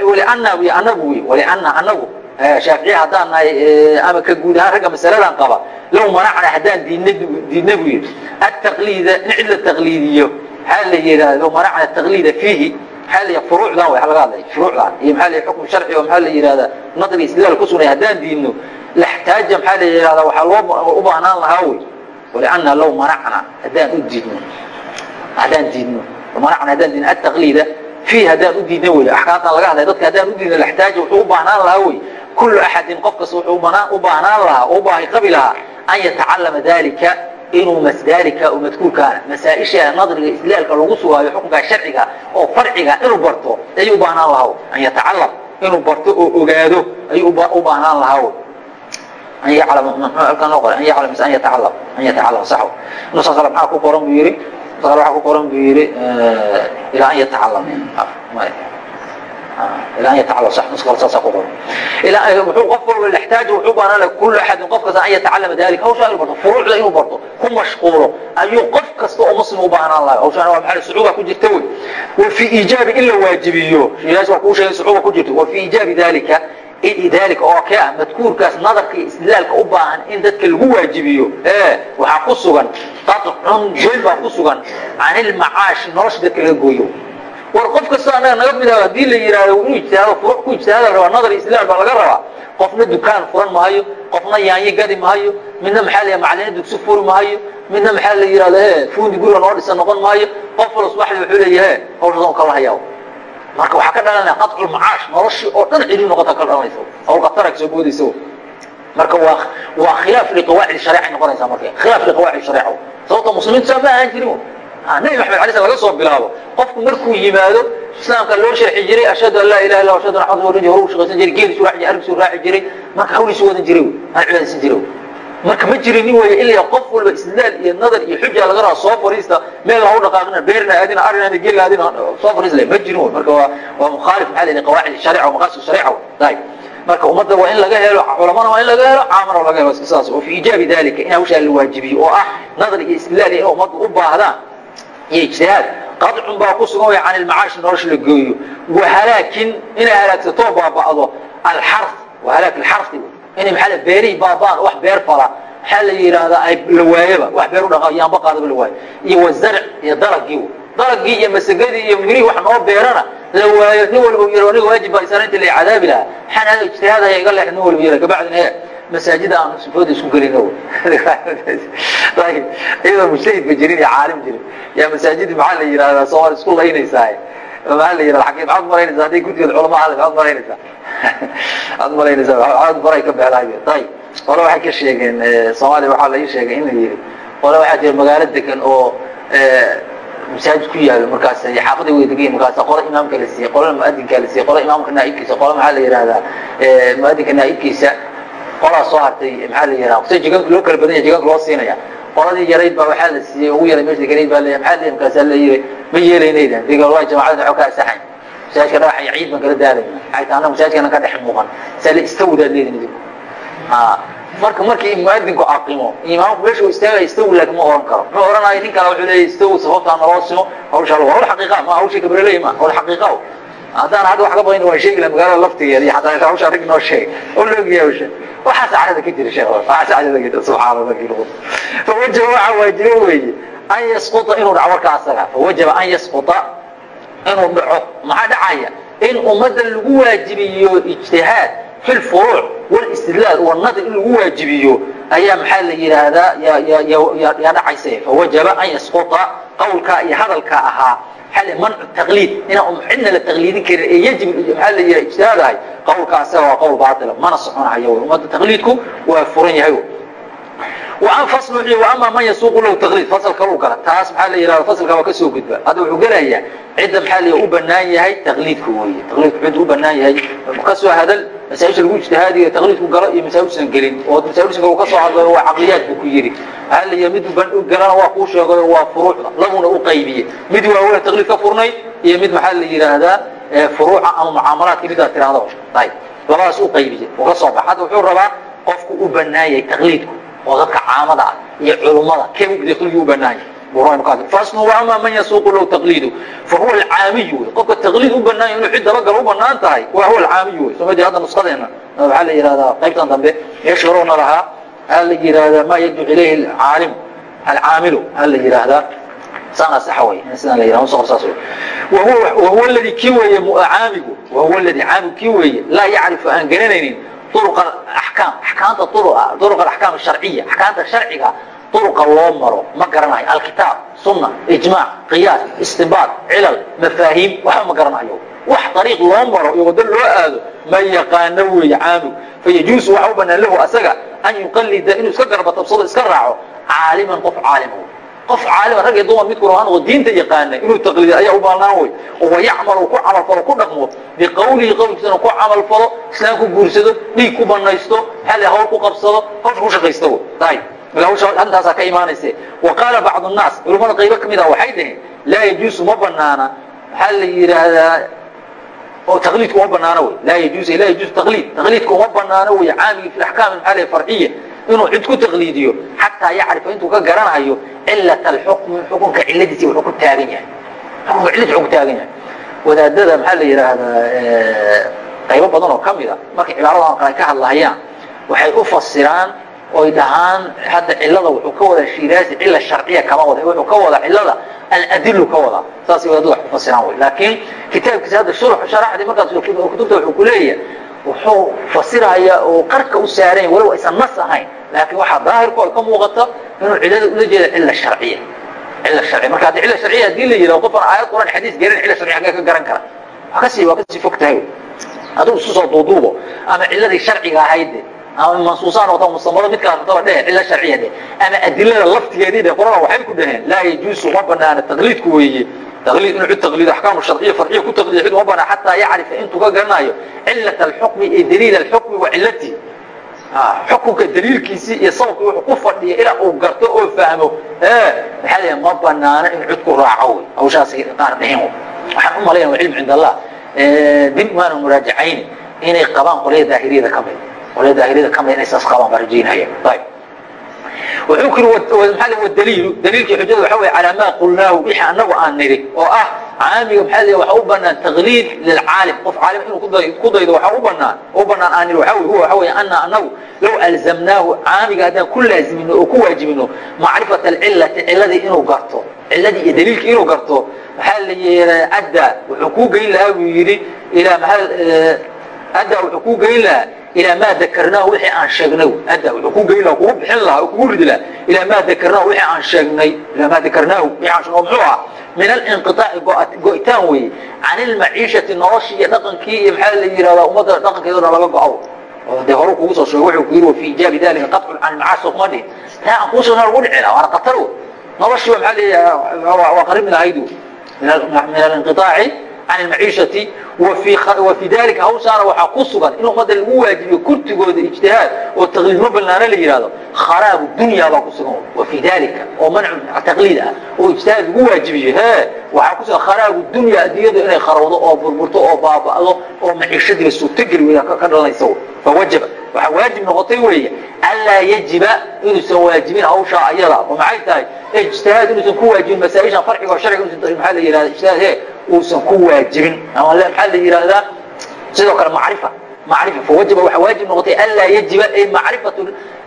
waliana wy anagu wey waliana anagu shaaficiye haddaan nahay ama ka guud ahaan ragga masaladan qaba low manacna haddaan diidna diidna buu yidhi ataqliida in cid la taqliidiyo maxaa la yidhahda low manacna taqliida fiihi maxaa la furuucdan way laga hadlay furuucdan. Iyo maxaa la xukm sharci oo maxaa la yidhahda nadri istidlaal ku sugnay haddaan diidno. Laxtaaja maxaa la yidhahda waxaa loo u baahnaan lahaa wey. Walianna low manacna haddaan u diidno. Haddaan diidno. Manacna haddaan diidno ataqliida fiihi haddaan u diidno wey. Axkaamtan laga hadlay dadka haddaan u diidno laxtaaja wuxuu u baahnaan lahaa wey. Kullu axadin qof kasta wuxuu u baahnaan lahaa oo u baahi qabi lahaa an yatacallama dalika inuu dalika oo madkuurkaana masaaisha nadriga istidlaalka lagu sugaayo xukunkaa sharciga oo farciga inuu barto ayuu u baahnaan lahaa an yatacalam inuu barto oo ogaado ayuu u baahnaan lahaa an yaclam halkan loo qoray. An yaclam mise an yatacalam an yatacalam sax nusa kale maxaa ku qoran buu yidhi nusa kale waxaa ku qoran buu yidhi ilaa an yatacalam ilaa an yatacalam sax nusa kale saasaa ku qoran wuxuu qof walba laxtaaja wuxuu baahnaan lahaa kullu axadin qof kasta an yatacallama dalika hawshaa inuu barto furuucda inuu barto ku mashquulo ayuu qof kasta oo muslim u baahnaan lahaa hawshaan waa maxaa sucuuba ku jirta wey wa fii iijaabi in la waajibiyo shiyaas waa kuu sheegay sucuuba ku jirto wa fii iijaabi dalika dalika oo kee ah madkuurkaas nadarka iyo istidlaalka u baahan in dadka lagu waajibiyo e waxaa ku sugan qadcun goyn baa ku sugan can ilmacaashi nolosha dadka laga gooyo war qof kastoo annaga naga mid ah haddii la yidhahdo inuu ijtihaado furuuc ku ijtihaada rabaa nadar istidlaal baa laga rabaa. Qofna dukaan furan mahayo qofna yaanyo gadi mahayo midna maxaa la macalina dugsi furi mahayo midna maxaa la yidhahda e fuundi guriga noo dhisan noqon maayo qof wala subaxdii wuxuu leeyahe hawshaas kala hayaa marka waxaa ka dhalanaya qaطculmacaash noloshii oo dhan cili noqota ka dhalanaysa hawlqatara ka soo boodaysa marka waa waa khilaaf liqawaacid shareecay noqonaysaa marka khilaaf liqawaacid shareeca sababta muslimiintu saa ma ahaan jirin nabi maxamed alay sl laga soo bilaabo. Qofku markuu yimaado islaamka loo sharxi jiray ashhadu an laa ilaha illa ashhadu an axmad rajul hor shaqaysan jiray geelisu raaci jiray argisu raaci jiray marka hawliisu wadan jiray aan cibaadaysan jiray. Marka ma jirin nin weeye ilaa qof walba istidlaal iyo nadar iyo xuja laga rabaa soo fariista meel ha u dhaqaaqina beerna aadina arina gelina aadina soo fariista ma jirin wey marka waa waa mukhaalif maxaa la qawaacid shariica maqaasid shariica wey marka ummadda waa in laga helo culamana waa in laga helo caamana laga helo sidaas. Oo fi ijaabi dalika in hawshaa la waajibiyo oo ah nadar iyo istidlaal iyo in ummadda u baahdaan iyo ijtihaad qadcun baa ku sugan way can ilmacaashi nolosha la gooyo. Wahalaakin inay halaagsatoo baaba'do alxarf wahalaak alxarfi inay maxaa beerihii baaba'an wax beer fala. Maxaa la yidhaahdaa ay la waayaba wax beer u dhaqa yaanba qaadaba la waayo iyo wazarc iyo dalagii dalagii iyo masagadii iyo mirihii wax noo beerana la waayo nin walba yaro aniga waajib baa isana inta la cadaabi lahaa. Maxaan hada ijtihaadaya iga leex nin walba yara kabacdina masaajida aan sifooda isku gelino iyadoo mujtahidba jirin iyo caalim jirin. Yaa masaajidi maxaa la yidhahdaa soomaal isku laynaysaa maxaa la yidhahda xagee maxaad malaynaysaa hadday guddigood culama ale maxaad malaynaysaa maxaad malaynaysaa maxaad baray ka beelahay ayib. Hore waxay ka sheegeen soomaaliya waxaa la ii sheegay in la yidhi hore waxaa jira magaalo degan oo masaajid ku yaalo markaas xaafada way degan markaas. Qola imaamka la siiyey qola muadinka la siiyey qola imaamka naa'ibkiisa qola maxaa la yidhahdaa muadinka naa'ibkiisa qolaa soo hartay maxaa la yidhahdaa si jiganka loo kala badan yahay jiganka loo siinaya. Qoladii yarayd baa waxaa la siiyey ugu yaray meesha deganayd baa maxaa leeyahay markaasaa la yidhi ma yeelaynaydan diga wallahi jamacada waxaa ka asaxayn masaajidka dhagaxa ciid baan kala daalayna annaga masaajidkana ka dhex muuqan. Saa la istawdaad leedin idinku marka markii muadinku aqimo imaamku meesha uu istaagaya istaw laakin ma oran karo. Muxuu oranaya nin kale wuxuu leeyahy istaw sababtaa naloo simo hawsha waa hawl xaqiiqa ma hawshii gabreley ma hawl xaqiiqa haddaan hadda wa ka baqayn waa sheegila magaalada laftigeeda iyo xataa rush arag noo sheeg. Oo loogiyausha waxaa saacadada ka jira sheekh waxaa saacadada ka jira subxaana rabbil fawajaba waxaa waajibo weeye an yasquta inuu dhaco warka asaga. Fawajaba an yasquta inuu dhaco. Maxaa dhacaya? In ummadda lagu waajibiyo ijtihaad fi lfuruuc walistidlaal wanada in lagu waajibiyo ayaa maxaa la yidhaahdaa yaa dhacayse fawajaba an yasquta qowlkaa iyo hadalkaa ahaa mancu taqliid inaan cidna la taqliidin karin ee yajib maxaa la yidhaha ijtihaadahay qawlka asaga waa qowl baatila mana soconahayo ummadda taqliidku waa furan yahay وأن فصل وحي وأما من يسوق له تقليد فصل كلو كلا تاس محل يرى فصل كما كسو قدبا هذا وحو قلaya عدة محل يؤبنان يهي تقليد كوي تقليد عد أؤبنان يهي كسو هذا مساوش الوجه اجتهادي تقليد كو قرأ مساوش سنقلين ومساوش سنقلين كسو هذا هو عقليات بكو يري هل يمد قرانا واقوش وفروع لغونا أقيبية مد وأولا تقليد كفرني يمد محل يرى هذا فروع أو معاملات كمدة ترى هذا طيب لباس أقيبية وكسو بحد وحو الربع قفكو أؤبنان يهي تقليدكو oo dadka caamada ah iyo culummada kee mugdiqliyu u banaanya fasnu ama man yasuuqu lahu taqliidu. Fahuwa alcaamiyu wey qofka taqliid u banaanya inuu cid dabagala u bannaan tahay waa huwa alcaamiyu wey soo ma hadda nusqadeena? Waxaa la yidhahdaa qaybtan dambe meesha horona lahaa waxaa la yidhahdaa ma yadcu ilayhi alcaalim. Alcaamilu waxaa la yidhahdaa sana saxa wey sidaan la yidhahda nusqa saas wey wahuwa alladii kii weeye caamigu wahuwa alladii caamigu kii weeye laa yacrifu aan garanaynin uruqa axkaam asharciya axkaamta sharciga uruqa loo maro ma garanayo alkitaab sunna ijmaac qiyaas istibaad cilal mafaahiim waxba ma garanayo wax ariiq loo maro iyo wado loo aado ma yaqaano weeye caamig fayajuusu waxa u banaan lahu asaga an yuqallida inuu iska garbatabsado iska raaco caaliman qof caalima qof caalim rag iyo dumar mid quraan oo diinta yaqaana inuu taqliid ayaa u baahnaan way oo yacmal ku camal falo ku dhaqmo. Biqawlihi qawlkiisana ku camal falo islaan ku guursado dhiig ku banaysto hal hawl ku qabsado hawsha ku shaqaysto tahay. Hawsha halkaasaa ka imaanaysa wa qaala bacdu nnaas culimmada qaybo ka mid ah waxay dhaheen laa yajuusu ma banaana waxaa la yidhaahdaa oo taqliidku uma banaana wey laa yajuusu laa yajuusu taqliid. Taqliidku uma banaana wey caamigi fi axkaam maxaa farciya inuu cid ku taqliidiyo xataa yacrifa intuu ka garanayo cilat alxukmi xukunka ciladiisi wuxuu ku taagan yahay. Xukunka ciladiisi wuxuu ku taagan yahay. Wadaadada maxaa la yidhaahdaa qaybo badan oo ka mid a markay cibaaradan kale ka hadlahayaan waxay u fasiraan oy dhahaan hadda cilada wuxuu ka wadaa shiraasi cila sharciya kama wada wuxuu ka wadaa cilada aladilu ka wadaa. Saasay wadaadadu wax ku fasiraan wey. Laakiin kitaabkiisa hadda shurx sharaxdii markaas kutubta wuxuu ku leeyahay wuxuu fasiraya oo qarka u saaranya walow aysan nas ahayn laakiin waxaa daahirku ay ka muuqata inuu cilada ula jeeda cila sharciya cila sharciya marka haddii cila sharciya haddii la yidhaho qofaan aayad quraan xadiis garan cila sharciya xagee ka garan kara waa kasii waa kasii fog tahay adigu isu soo duuduubo ama ciladii sharciga ahayd ama mansuusaan noqota mustamado mid kala noqotaba dhehe cila sharciya de ama adilada laftigeedii de quraan waxay ku dhaheen laa yajuusu ma banaana taqliidku weeye تقليد إنه عد تقليد أحكام الشرعية فرعية كل تقليد عد مبنى حتى يعرف أنت كجرنايو علة الحكم إيه دليل الحكم وعلته xukunka daliilkiisii iyo sababkii wuxuu ku fadhiya ilaa uu garto oo fahmo maxaa la ma banaano in cid ku raaco hawshaas qaar dhixin waxaan u malaynaya waa cilmi cind allah dib maana muraajacayn inay qabaan qolya daahiriyada ka mid qolya daahiriyada ka mid inay saas qabaan baan rajaynaya ayib daliilu daliilkii xujada waxa wey calaa maa qulnaahu wixii annagu aan nidhi oo ah caamiga maxaa la waxa u banaan taqliid lilcaalim qof caalim inuu ku daydo waxa u banaan u banaan aan waxa huwa waxa wey ana annagu low alzamnaahu caamiga haddaan ku laazimino oo ku waajibino macrifata alcilati ciladii inuu garto ciladii iyo daliilkii inuu garto maxaa la yihaa adda wuxuu kuu geyn lahaa buu yidhi ilaa maxaa adda wuxuu kuu geyn lahaa ilaa maa dakarnaahu wixii aan sheegnay. Adda wuxuu ku geyn lahaa kugu bixin lahaa oo kugu ridi lahaa ilaa maa dakarnaahu wixii aan sheegnay. Ilaa maa dakarnaahu wixii aan sheegnay. Muxuu ahaa? Min alinqiطaaci go'itaan weeye. Can ilmaciishati noloshii iyo dhaqankii iyo maxaa la yidhahdaa ummadda dhaqankeeda dhan laga go'o. Oo dee hore kugu soo sheegay wuxuu ku yidhi wa fi ijaabi dalika qatcun can ilmacaasi kuma dhihin taa aan kuu sheegna lagu dhici lahaa waana qatar noloshiiba maxaa leeyahay waa qarib min ahaydu min alinqiطaaci can ilmaciishati wafi dalika hawshaana waxaa ku sugan in ummadda lagu waajibiyo kurtigooda ijtihaad oo taqliid ma banaano la yihahdo kharaabu dunya baa ku sugan. Wafi dalika oo mancu taqliid ah oo ijtihaad lagu waajibiyo he waxaa ku sugan kharaabu dunya adduunyadu inay kharowdo oo burburto oo baaba'do oo maciishadiiba suurtogeli wey ka dhalanaysa fawajaba waxaa waajib noqotay weeye anlaa yajiba inuusan waajibin hawshaa ayada oo maxay tahay ijtihaad inuusan ku waajibin masaaishan farciga oo sharciga inuusan maxaa la yihahda ijtihaad he uusan ku waajibin ama maxaa la yihahdaa sidoo kale macrifa macrifa fawajaba waxaa waajib noqotay anlaa yajiba ay macrifatu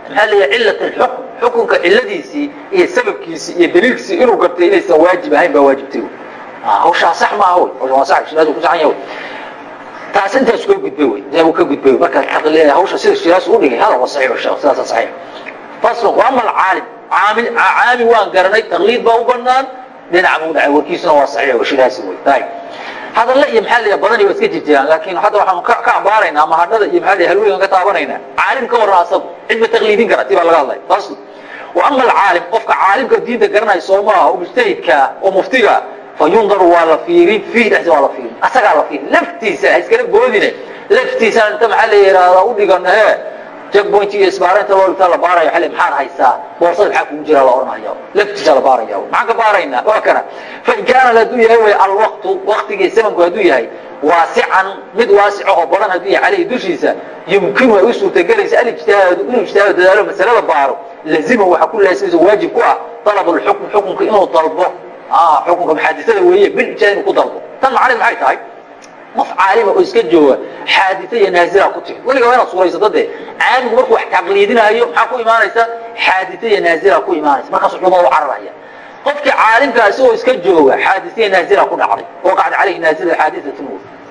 maxaa la yidhaha cilat alxukm xukunka ciladiisii iyo sababkiisii iyo daliilkiisii inuu gartay inaysan waajib ahayn baa waajibtay hawshaa sax maaha wey waa sax shiraadu ku saxan yahay taas intaas ka intaa ka gudbay marka hawsha sida shiraas u dhigay hada waa saxiix sheekh sidaasa saxiix. Fasl wa ama alcaalim caamil caami waan garanay taqliid baa u banaan dhinaca buu dhacay warkiisuna waa saxiix oo shiraasi wey. Tahay hadalla iyo maxaa la badan waa iska jirjiraan laakiin hadda waxaan ka ka ambaaraynaa mahadhada iyo maxaa la halweegan ka taabanaynaa caalim ka warran asagu cid ma taqliidin kara tii baa laga hadlay. Fasl wa ama alcaalim qofka caalimka diinta garanaya soo maaha oo mujtahidka oo muftiga fayundaru waa la fiirin fiih dhexdiisa waa la fiirin asagaa la fiirin laftiisa ha iskala boodine laftiisana inta maxaa la yidhaahdaa u dhigana he. Checkpoint iyo isbaarinta loo dhigtaa la baarayo. Xalli maxaad haysaa? Boorsada maxaa kugu jira la odhanaya laftiisa la baaraya maxaan ka baaraynaa? Waa kana. Fain kaana hadduu yahay way alwaqtu waqtigii zamanku hadduu yahay waasican mid waasico oo badan hadduu yahay caleyhi dushiisa yumkinu ay u suurtagelaysa alijtihaadu inuu ijtihaado dadaalo masalada baaro lazima waxaa ku laasimaysa waajib ku ah dalab lxukm xukunka inuu dalbo xukunka maxaadisada weeye bil ijtihaad inuu ku dalbo. Tan macalin maxay tahay? Qof caalima oo iska jooga xaadisa iyo naazila ku timid weliga waa inaad suuraysato dee caamigu markuu wax taqliidinayo maxaa ku imaanaysa? Xaadisa iyo naazila ku imaanaysa. Markaas culamada u cararaya. Qofkii caalimkaa isagoo iska jooga xaadisa iyo naazila ku dhacday. Waqacda caleyhi naazila xaadisatun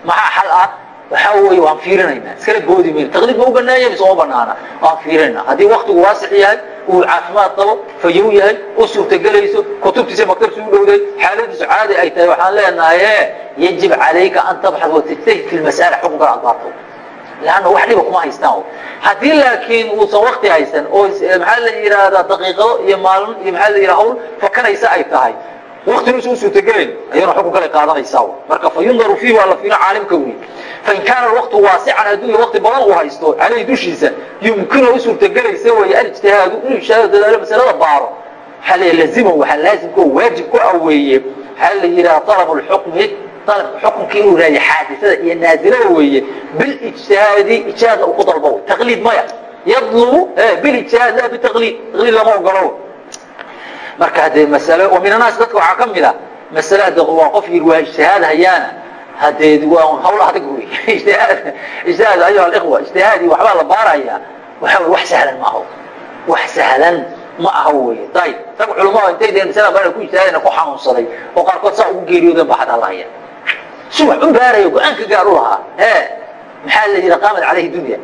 maxaa xal ah waxaa weeye waan fiirinaynaa. Iskala boodi mayno taqliid ma u banaanya mise uma banaana waan fiirinaynaa. Haddii waktigu waasix yahay uu caafimaad qabo fayow yahay u suurtagelayso kutubtiisa maktabsi u dhowday xaaladiisu caadi ay tahay waxaan leenahay e yajib calayka an tabxad wa tajtahid fi lmas'ala xukunkan aad baarto lanna wax dhiba kuma haystaan haddii laakiin uusan wakti haysan oo maxaa la yidhaahdaa daqiiqado iyo maalin iyo maxaa la yidhaha hawl fakanaysa ay tahay usan u suurtagelayn ayana xukun kale qaadanaysaa. Marka fa yundaru fiihi waa la fiiro caalimka wey fain kaana alwaqtu waasican hadduu wakti badan uu haysto caleyhi dushiisa yumkinu u suurtagelaysa wey alijtihaadu inuu ijtihaado dadaalo masalada baaro. La lazima waxaa laazimka oo waajib ku ah weeye? Waxaa la yidhaha dalab lxukmi dalabka xukunkii inuu raadiyo xaadisada iyo naazilada weeye? Bilijtihaadi ijtihaadna uu ku dalbo. Taqliid maya. Yadlubu bilijtihaad la bitaqliid taqliid lama ogolo marka hadee masalo oo min annaas dadka waxaa ka mid a masale hade waa qof yidhi waa ijtihaad hayaana. Hadee waa hawl adag wey ijtihaad ayuha alikhwa ijtihaadi waxbaa la baaraya waxa wey wax sahlan ma aho wax sahlan ma aha wey ayib rag culamada intay deen masala baara ku ijtihaadayna ku xanuunsaday oo qaarkood saa ugu geeriyoodan baa xad allahaya si wax u baaraya go'aanka gaar u lahaa. He maxaa la yidhi qaamat caleyhi dunya.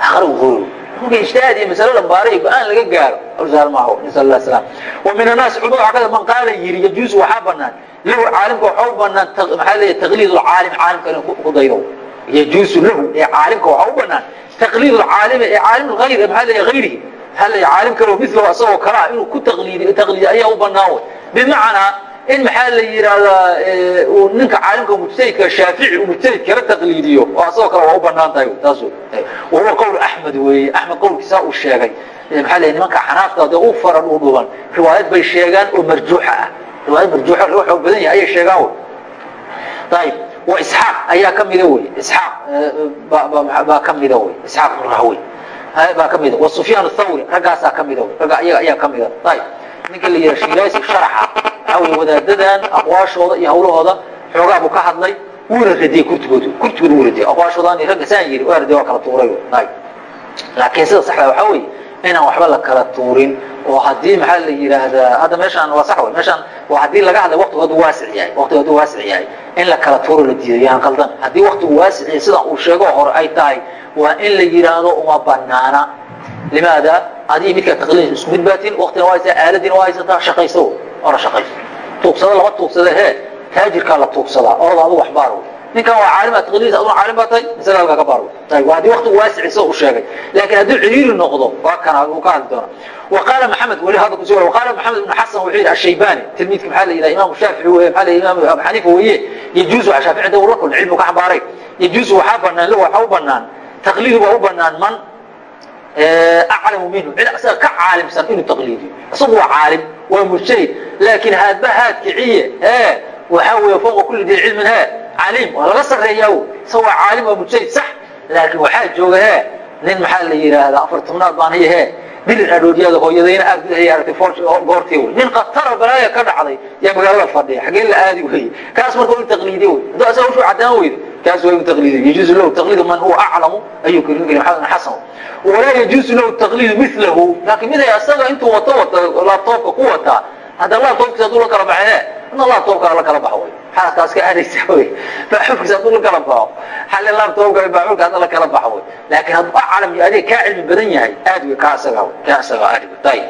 Akhra uhoro marka ijtihaad iyo masalo la baaray go'aan laga gaaro hawsahal maaho nasal allah salaam wa min annaas culimada waxaa kada man qaala yidhi yajuusu waxaa banaan lahu caalimka waxaa u banaan maxaa leeyahay taqliid lcaalim caalimka inuu ku daydo yajuusu lahu ee caalimka waxaa u banaan taqliid lcaalimi ee caalim lgayr maxaa leeyahay gayrihi maxaa leeyahay caalim kale oo mithlahu asagoo kale ah inuu ku taqliidiyo taqliidiyo ayaa u banaan wey bimacnaa in maxaa la yidhaahdaa uu ninka caalimka mujtahidka shaafici uu mujtahid kala taqliidiyo. Oo asagoo kale waa u bannaan tahay taas wahuwa qowl axmed weeye axmed qowlkiisaa uu sheegay. Maxaa la nimanka xanaafta dee u faran u dhuban riwaayad bay sheegaan oo marjuuxa ah. Riwaayad marjuuxa laga xoog badan yahay ayay sheegaan ayib wa isxaaq ayaa ka mida wey. Isxaaq baa ka mida wey. Isxaaq rahwey baa ka mida. Wa sufyaan athawri raggaasaa ka mida wey. Ragga iyaga ayaa ka mida. Ayib ninka la yidhaha shiraasi sharaxa waxaa wadaadadan aqwaashooda iyo hawlahooda xoogaa buu ka hadlay wuuna radiyey kurtigooda kurtigooda wuu radiyey. Aqwaashoodan ragga saan yidhi waa radiyey waa kala tuuray ayib laakiin sida saxda waxaa weeye inaan waxba la kala tuurin oo haddii maxaa la yidhaahdaa hadda meeshaan waa sax wey meeshaan waa haddii laga hadlay waqtigu hadduu waasic yahay waqtigu hadduu waasic yahay in la kala tuuro la diiday yaan qaldan haddii waqtigu waasic yahay sida uu sheego hore ay tahay waa in la yidhaahdo uma banaana limaada adii midkaa taqliid isku mid baatiin waqtina waa haysaa aaladiina waa haysataa shaqayso oo la shaqayso tuugsada lama tuugsada hee taajirkaa la tuugsadaa orada adu wax baar wey ninkan waa caalim taqliid aduna caalim baa tahay isaga halkaa ka baar wey waa haddii waqtigu waasic sida uu sheegay laakiin hadduu ciriiri noqdo waa kana uu ka hadli doona وقال محمد ولي هذا كسوره وقال محمد بن حسن وحيد الشيباني تلميذ محل إلى إمام الشافعي ومحل إمام أبو حنيفة وهي يجوز على الشافعي ده وركن العلم وكحباري يجوز وحابنا له وحوبنا تقليد وحوبنا من أعلم منه علا أصلا كعالم سن إنه تقليدي أصلا هو عالم ومجتهد لكن هذا هاد كعية ها وحاول فوق كل ذي علم ها عليم ولا قصر رياو سوى عالم ومجتهد صح لكن وحاج جوجها لين محل يرى هذا أفرطمنات بان هي ها bilin arooriyada hooyadayna aad ay aragtay goortii wey. Nin qatara balaaya ka dhacday yaa magaalada fadhiya. Xagee la aadi wey kaas marka uu taqliidi wey hadduu asaga u soo cadaan weydo kaas waa inuu taqliidi yajuusu lahu taqliidu man huwa aclamu ayuu karin kari maxamed xasan. Walaa yajuusu lahu taqliidu milahu laakiin mid ay asaga intuu wato wata laabtoobka ku wataa hadda laabtoobkiisa hadduu la kala baxee adna laabtoobka la kala baxo wey maxaa taas ka aadaysa wey baaxulkiisa hadduu la kala baxo? Xalli laabtoobka baaxulka hadda la kala baxo wey laakiin hadduu aclam iyo adiga kaa cilmi badan yahay aad wey kaa asaga wey kaa asaga aad wey tayib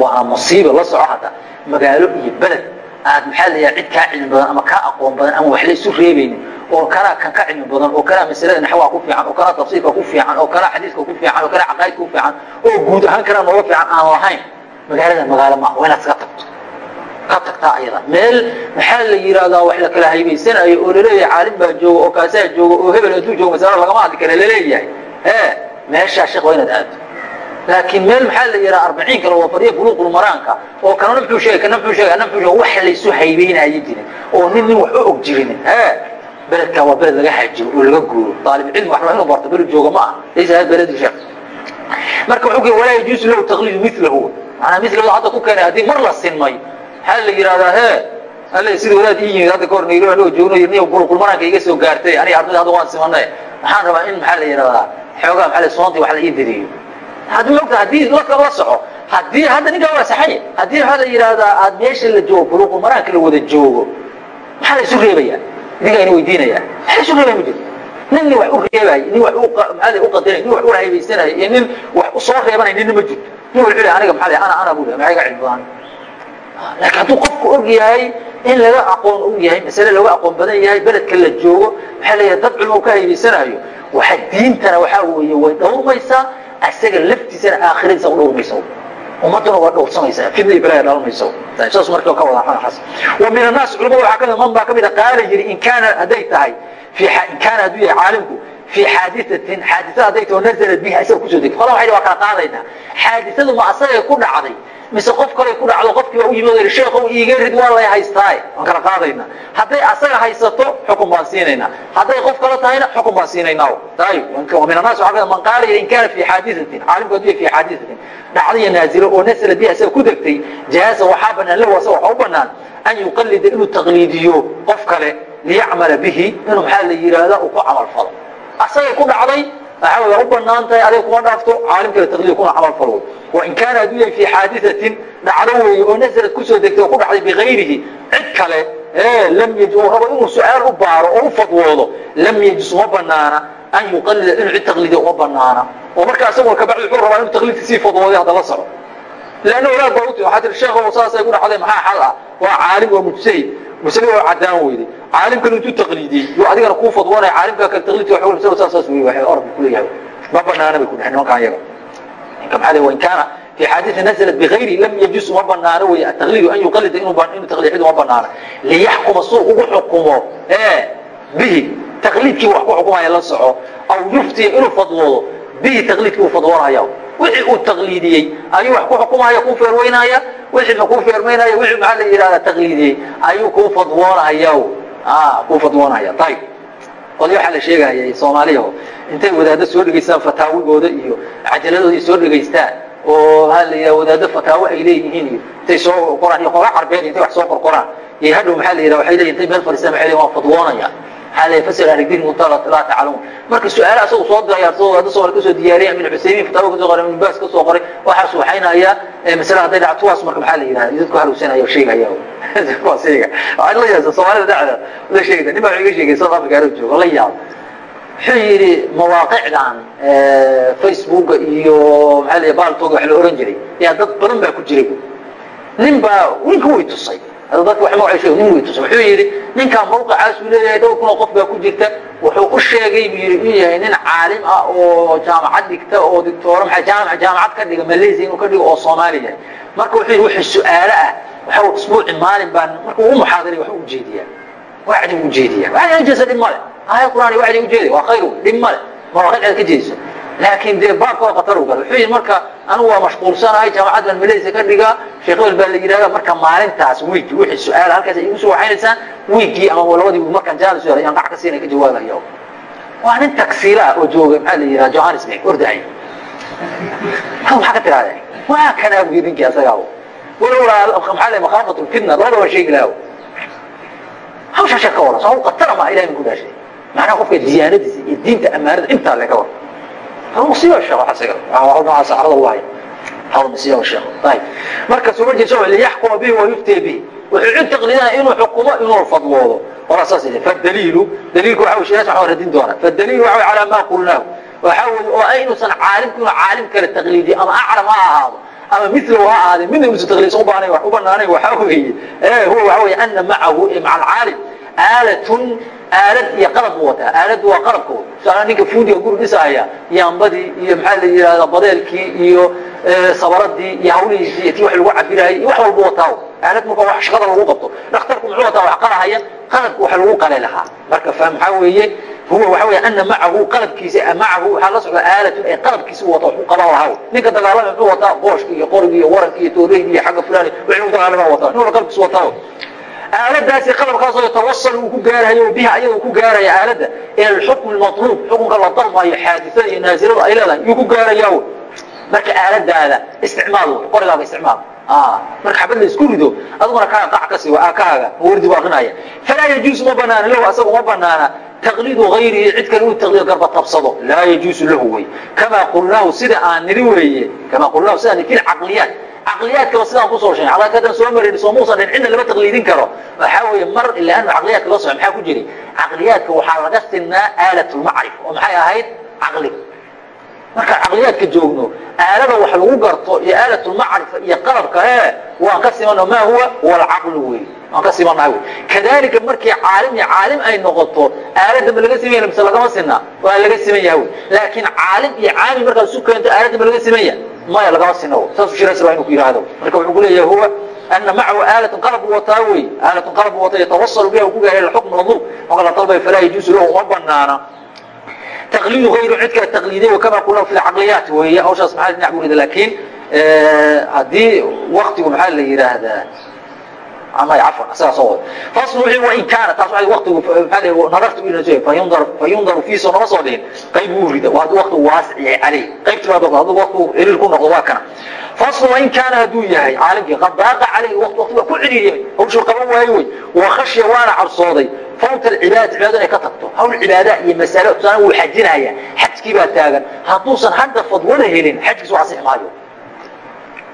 waana musiiba la soco hadda. Magaalo iyo beled aad maxaa la yahay cid kaa cilmi badan ama kaa aqoon badan ama wax la isu reebaynin oo kanaa kan ka cilmi badan oo kanaa masalada naxwaha ku fiican oo kanaa tafsiirka ku fiican oo kanaa xadiiska ku fiican oo kanaa caqaa'idka ku fiican oo guud ahaan kanaa nooga fiican aan lahayn magaalada magaalo ma waa inaad iska tagto ka tagtaa ayada. Meel maxaa la yidhaahdaa wax la kala haybaysanayo oo la leeyahay caalim baa jooga oo kaasaa jooga oo hebel hadduu joogo masala lagama hadli kara la leeyahay e meeshaa sheekh waa inaad aado. Laakiin meel maxaa la yidhaha arbaciin kale waa fadhiya buluuqul maraanka oo kanana muxuu sheegay kana muxuu sheegay kana muxuu sheegay wax laysu haybaynayo jirin oo nin nin wax u og jirin. E beledkaa waa beled laga xajiro oo laga guuro. Daalib cilmi wax inuu barto beled jooga ma ah laysa hada beledi sheekh. Marka wuxuu keenay walaa yajuusu lahu taqliidu milahu macnaa milahu hadda ku keenay haddii mar la sinmay. Maxaa la yidhahdaa he alle sida wadaad ii yimid hadda kahor nairobi anigoo joogno niyo bulqulmaraanka iga soo gaartay. Aniga ardayda hadda waan simanay. Waxaan rabaa in maxaa la yidhahdaa xoogaa maxaa la soontii wax la ii diriyo. Haddii mogta haddii la soco haddii hadda ninkaa waa saxay haddii waxaa la yidhahdaa aad meesha la joogo bulqulmaraanka la wada joogo maxaa la isu reebayaa idinkaa ina weydiinaya maxaa la isu reebaya ma jirto nin nin wax u reebay nin wax u maxaa u qadanay nin wax u haybaysanay iyo nin wax soo reebanay ninna ma jirto nin wuxuu aniga maxaa la ana ana buu maxaa iga cilmi badan laakiin hadduu qofku og yahay in laga aqoon og yahay masale laga aqoon badan yahay beledka la joogo waxaa leeyahay dad culmo ka haybaysanayo waxa diintana waxaa weeye way dhowrmaysaa asaga laftiisana aakhiradiisa u dhowrmaysa ummaduna waa dhowrsanaysaa fidna balaya dhalmaysa saas marka ka wada xasan wa min annaas culimada waxaa ka mid man baa ka mid a qaala yidhi in kaana hadday tahay kaana hadduu yahay caalimku fii xaadiatin xaadisada hadday too nazalad bihi isaga ku soo degto horaa waxa wa kala qaadaynaa xaadisadu ma asagay ku dhacday mise qof kale ku dhacdo qofkiiba u yimid sheekow iiga rid waa lay haystaaye waan kala qaadaynaa hadday asaga haysato xukun baan siinaynaa hadday qof kale tahayna xukun baan siinaynaa y min anaas waaa man qaala in kaana fii xaadiatin caalimku hadduu yahay fii xaadiatin dhacdaya naazilo oo nasalad bihi isaga ku degtay jahaaza waxaa banaan lahu asaga waxa u banaan an yuqalida inuu taqliidiyo qof kale liyacmala bihi inuu maxaa la yidhaahda uu ku camal falo asagay ku dhacday waxaa way u bannaan tahay aday kuma dhaafto caalim kale taqliid kuna camal falo wain kaana hadduu yahay fii xaadiatin dhacdo weeye oo nasalad ku soo degtay oo ku dhacday bikayrihi cid kale lam yajis uu rabo inuu su'aal u baaro oo u fadwoodo lam yejis uma banaana an yuqalida inuu cid taqliidiya uma banaana oo marka isaguna kabacdi wuxuu rabaa inuu taqliidka sii fadwooday hadda la soco lann walaal baa u waxaa tii sheekh saasay ku dhacday maxaa xal ah waa caalim waa mujtahid musage oo caddaan weyday caalimkan intuu taqliidiyey yuu adigana kuu fadwanaya caalimkaa kale taqliidka wa msl saas saas wey waxay orabka ku leeyahay ma banaana bay ku dhexeen nimankaan iyaga ninka maxaa wa in kaana في حادث نزلت بغير لم يجس ma banaano wy التقليd أن يقلد inuu تقليd ma banaano ليحكم suu ugu حukmo bه تقليdkii wax ku حukmaya la soco aو يفتiya inuu فadwoodo bه تقليdki u فadwoonaya wixii uu taqliidiyey. Ayuu wax ku xukumaya kuu feerweynaya wixii ma kuu feermeynaya wixii maxaa la yidhahdaa taqliidiyey? Ayuu kuu fadwoonaya kuu fadwoonaya ayib qolyo waxaa la sheegaya soomaaliyaho intay wadaaddo soo dhegaystaan fataawigooda iyo cajaladooda soo dhegaystaan oo ha la yidhaha wadaaddo fataawo ay leeyihiin iyo intay soo qoraan iyo qoga carbeed intay wax soo qorqoraan. Iyo hadhow maxaa la yidhaha waxay leeyihiin intay meel fadhiistaan waxay leeyihiin waan fadwoonaya maxaa ahli diin kunta laa taclamuun marka su'aale asagu soo wadaaddo soomaali ka soo diyaariya ibn cusaymiin fataawo ka soo qoray ibn baas ka soo qoray waxaas waxaynaya masale hadday dhac tuwaas marka maxaa la yidhahda dadku halowsanaya sheegaya waa sheega. Waxaad la yaabsa soomaalida dhacda la sheegaysa nin baa wuxuu iga sheegay south africa anoo joogo la yaab. Wuxuu yidhi mawaaqicdan facebooka iyo maxaa la baltoga wax la oran jiray. Yaa dad badan baa ku jiray. Nin baa ninka way tusay hadda dadka wax sheego nin way tusay wuxuu yidhi ninkaa mawqicaas uu leeyahay dhowr kun oo qof baa ku jirta wuxuu u sheegay buu yidhi inuu yahay nin caalim ah oo jaamacad dhigta oo dictooro jaamic jaamacad ka dhiga malaysia inuu ka dhigo oo soomaali yahay marka wuxuu yidhi wixii su'aale ah waxa isbuuci maalin baan marka uu muxaadaray wax u ujeediyaa wacdi u ujeediyaa wacdi ujeedsa dhib male aaya quraan wacdi ujeeday waa khayr dhib male mawaaqicda ka jeediso laakiin dee baabka waa khatar u gala wuxuu yidhi marka anigu waa mashquulsanahay jaamacad baan malaysia ka dhigaa sheekh hebel baa la yidhahda marka maalintaas wiigi wixii su'aal halkaas ay igu soo waxaynaysaan wiigii ama labadii markaan jaala su ayaan qac ka siinay ka jawaabaya waa nin tagsiila ah oo jooga maxaa la yidhaha johannesburg ordahay maxaa ka tirahdeen waa kanaa buu ninkii asagaa walowlaa maxaa la makhaafat lfitna labada waa sheegi lahaa. Hawshaa sheeg ka waran soo qatara ma ilahay ku dhaashay? Macnaha qofka diyaanadiisa iyo diinta amaanada intaa le ka waran musiiba sheekh waxa isaga waa noocaas carada u haya hawl musiiba sheekh طيب marka soo wajin soo liyaxkuma bihi wa yufti bihi wuxuu cid taqliidana inuu xukumo inuu fadwoodo wala saas ilaa fadaliilu daliilku waxa uu sheegay waxa radin doona fadaliilu waxa ala ma qulnaahu waxa uu oo aynu san caalimku inuu caalim kale taqliidi ama aclam ha ahaado ama mithlu ha ahaado min uu taqliid u baanay wax u banaanay waxa weeye ee huwa waxa weeye anna ma'ahu ma'a al-caalim aalatun aalad iyo qalab wataa. Aaladu waa qalabko tusaale ninka fuudiga guri dhisaya yaambadii iyo maxaa la yidhahda badeelkii iyo sabaradii iyo hawlihiisii tii wax lagu cabirayay iyo wax walba wataa. Aalad marka wax shaqada lagu qabto dhakhtarku muxuu wataa wax qalahaya qalabka wax lagu qale lahaa. Marka maxaa weeye huwa waxa weeye ana macahu qalabkiisa macahu waxaa la socda aalatun ay qalabkiisa wata wax u qaban lahaa. Ninka dagaalama muxuu wataa booshka iyo qoriga iyo waranka iyo tooreyga iyo xagga fulani wixii u dagaalama wataa. Nin walba qalabkiisa wataa aaladaasi qalabkaasoo yatawasal uu ku gaarayo biha ayada ku gaaraya aaladda ila alxukm almatluub xukunka la dalbayo xaadisada iyo naazilada ay leedahay yuu ku gaaraya marka aaladaada isticmaal qorigaaga isticmaal. Marka xabad la isku rido aduguna kaa qac ka siiwa aakaaga wardi buu akrinaya falaa yajuusu ma banaana lahu asaga uma banaana. Taqliidu gayrihi cid kale inuu taqliid garba tabsado. Laa yajuusu lahu wey kamaa qulnaahu sida aan niri weeye kamaa qulnaahu sida fi lcaqliyaat caqliyaadkaba sidaan ku soo sheegay caqliyaadka soo marin soo muusan dhin cidna lama taqliidin karo waxaa weeye mar ilaa anu caqliyaadka loo soco maxaa ku jiray caqliyaadka waxaa laga sinaa aalatulmacrif oo maxay ahayd caqli markaan caqliyaadka joogno aalada wax lagu garto iyo aalatulmacrifa iyo qalabka ee waan ka simano maa huwa walcaqlu wey waan ka simanahay wey kadalika markii caalim iyo caalim ay noqoto aaladda ma laga simaya mise lagama sinaa waa laga siman yaha wey laakiin caalim iyo caami markaad isu keento aaladda ma laga simanya maya lagama sino. Saasuu shirays rabaa inu ku yidhaahdo. Marka wuxuu ku leeyahay huwa ana macahu aalatun qalab wataa wey aalatun qalab wata yatawasalu biha ku gaara xukm madluub marka la dalbay falaa yajuusu lahu uma banaana taqliidu hayru cid kale taqliiday wakama qulna fi lcaqliyaat weeye. Hawshaas maxaa dhinac rida laakiin haddii waktigu maxaa la yidhaahdaa ama cafwan asagaa soo wada fasl wixii wain kaana taas waxay waqtigu maxaa nadartu ila soo fayundar fayundaru fiiso nama soo dhihin qayb uu rida waa hadduu waqtigu waasic yahay calayh qaybtii baa doqda hadduu waqtigu ciriir ku noqdo waa kana. Fasl wain kaana hadduu yahay caalimkii qad daaqa calayhi waqti waqti waa ku ciriiriyay hawshuu qaban waayo wey. Wa khashya waana cabsooday. Fawta alcibaadati cibaadada inay ka tagto. Hawl cibaada iyo masalo tusaale wuu xajinaya xajkii baa taagan. Hadduusan hadda fadwada helin xajkiisu asix maayo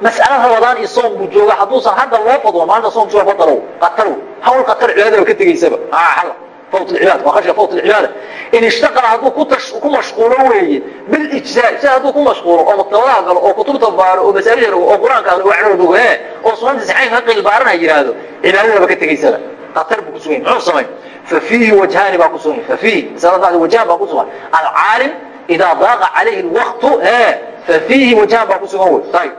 mas'alo ramadaan iyo soon buu jooga. Hadduusan hadda loo fadwa maalinta soonku soo badalow qatarow hawl qatar cibaadada ka tegaysaba xalla ah, fawt alcibaada waa khashya fawt alcibaada in ishtaqala hadduu ku tash ku mashquulo weeye bilijzaa ijzaa hadduu ku mashquulo oo maktabadaha galo oo kutubta baaro oo masaajida lago oo qur'aanka adlo oo waxna lago ee oo sunnanta saxiixa ka qiil baarana yidhaahdo cibaadadaba ka tegaysaba qatar buu ku sugan yahay muxuu samayn fa fiihi wajhaani baa ku sugan yahay fa fiihi masaladaada wajhaan baa ku sugan alcaalim idaa daaqa calayhi alwaqtu ee fa fiihi wajhaan baa ku sugan wey ayib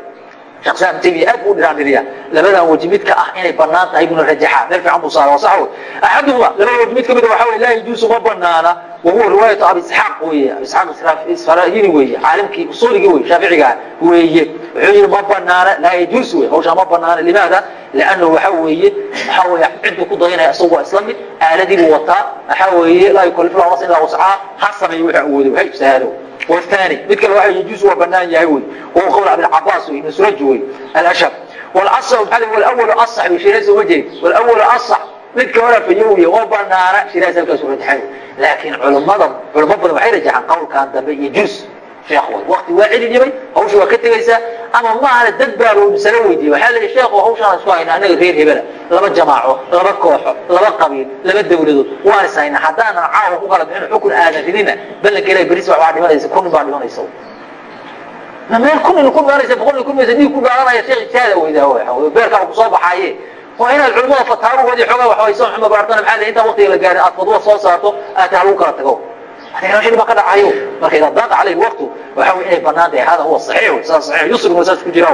saam taymiya aad buu dhiraandhiriya labadan weji midka ah inay bannaan tahay buna rajaxaa. Meel fiican buu saara waa sax wey axaduhuma labada weji mid ka mid a waxaa weye laa yajuusu ma banaana wahuwa riwaayatu abi isxaaq weeye. Abi isxaaq isfarayini weeye. Caalimkii usuuligii weye shaaficiga weeye. Wuxuu yihi ma banaana laa yajuus wey hawshaa ma banaana limaada? Liannahu waxa weeye waxa weeye cidduu ku dayanaya isagu waa isla mid aaladii buu wataa. Waxa weeye laa yukallifu lahu nafsan illaa wuscaha ha sameeyo wixii awoodo ha ijtihaado aani mid kale waa yjuusu waa banaan yahay wey wahu qowl cabdilcabaas wey nusraji wey alashar walawalu asax shiraas uma jerin walawalu asax midka hora fayowiya oo banaana shiraas halkaas u rajaxay laakiin culumada culamo badan waxay rajaxaan qowlkan dambe iyo juus waqti waa celi dhibay hawsha waa ka tegaysaa ama maahana dad baa loo masalo weydiiyey. Waxaa la sheekh hawshaan isku hayna anaga reer hebela laba jamaaco laba kooxo laba qabiil laba dawladood waan is hayna. Haddaanan caawa ku kala bixin xukun aadan ridina ballanka ilahay beris waxbaa dhimanaysa kun baa dhimanaysa. Ma meel kun ina ku dhimanaysa boqol ina ku dhimanaysa dhiig ku dhaalanaya sheekh ijtihaada weydaa waxa beerkaa ku soo baxaaye waa inaad culimada fataaruhoodii xoogaa wax wayso maxamed baartana maxaa la intaan waqtiga la gaarin aad fadwa soo saarto aad taha lagu kala tago hashadii baa ka dhacayo marka idaa daaqa calayhi waqtu waxa wy inay bannaan tahay hada huwa saxiixu saas saxiix yusriguna saas ku jira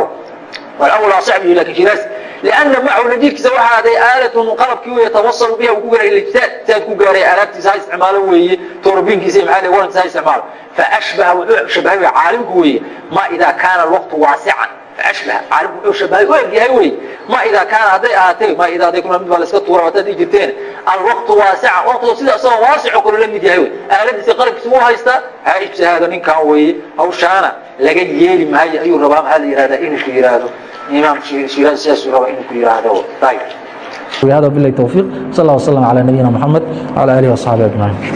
walawlaa sacbi laakiin jidaas lianna macahu najiidkiisa waxaa aday aalatun qalabkii wey tawasalu biha uu ku garay lijtaad saad ku gaaray alaabtiisa ha isticmaalo weeye toorabiinkiisa iyo maaa warankiisa ha isticmaalo faashbaha wuxuu shabahay wey caalimku weeye ma idaa kaana alwaqtu waasican ما إذا كان الوقت واسعا فأشبه عالم كوي شبه وهي وي ما إذا كان هذه آتي ما إذا هذه كنا من بالسكت ورا وتدي جتين الوقت واسع وقت سيدا أصلا واسع كل لم يجي هوي آلات تقرب سموها يستا هاي اجتهاد نين وي أو شانا لقد يلي ما هي أي ربام هذا إرادة إنه إرادة إمام شيراز سياسي ربا إنه إرادة طيب وهذا بالله التوفيق صلى الله وسلم على نبينا محمد وعلى آله وصحبه أجمعين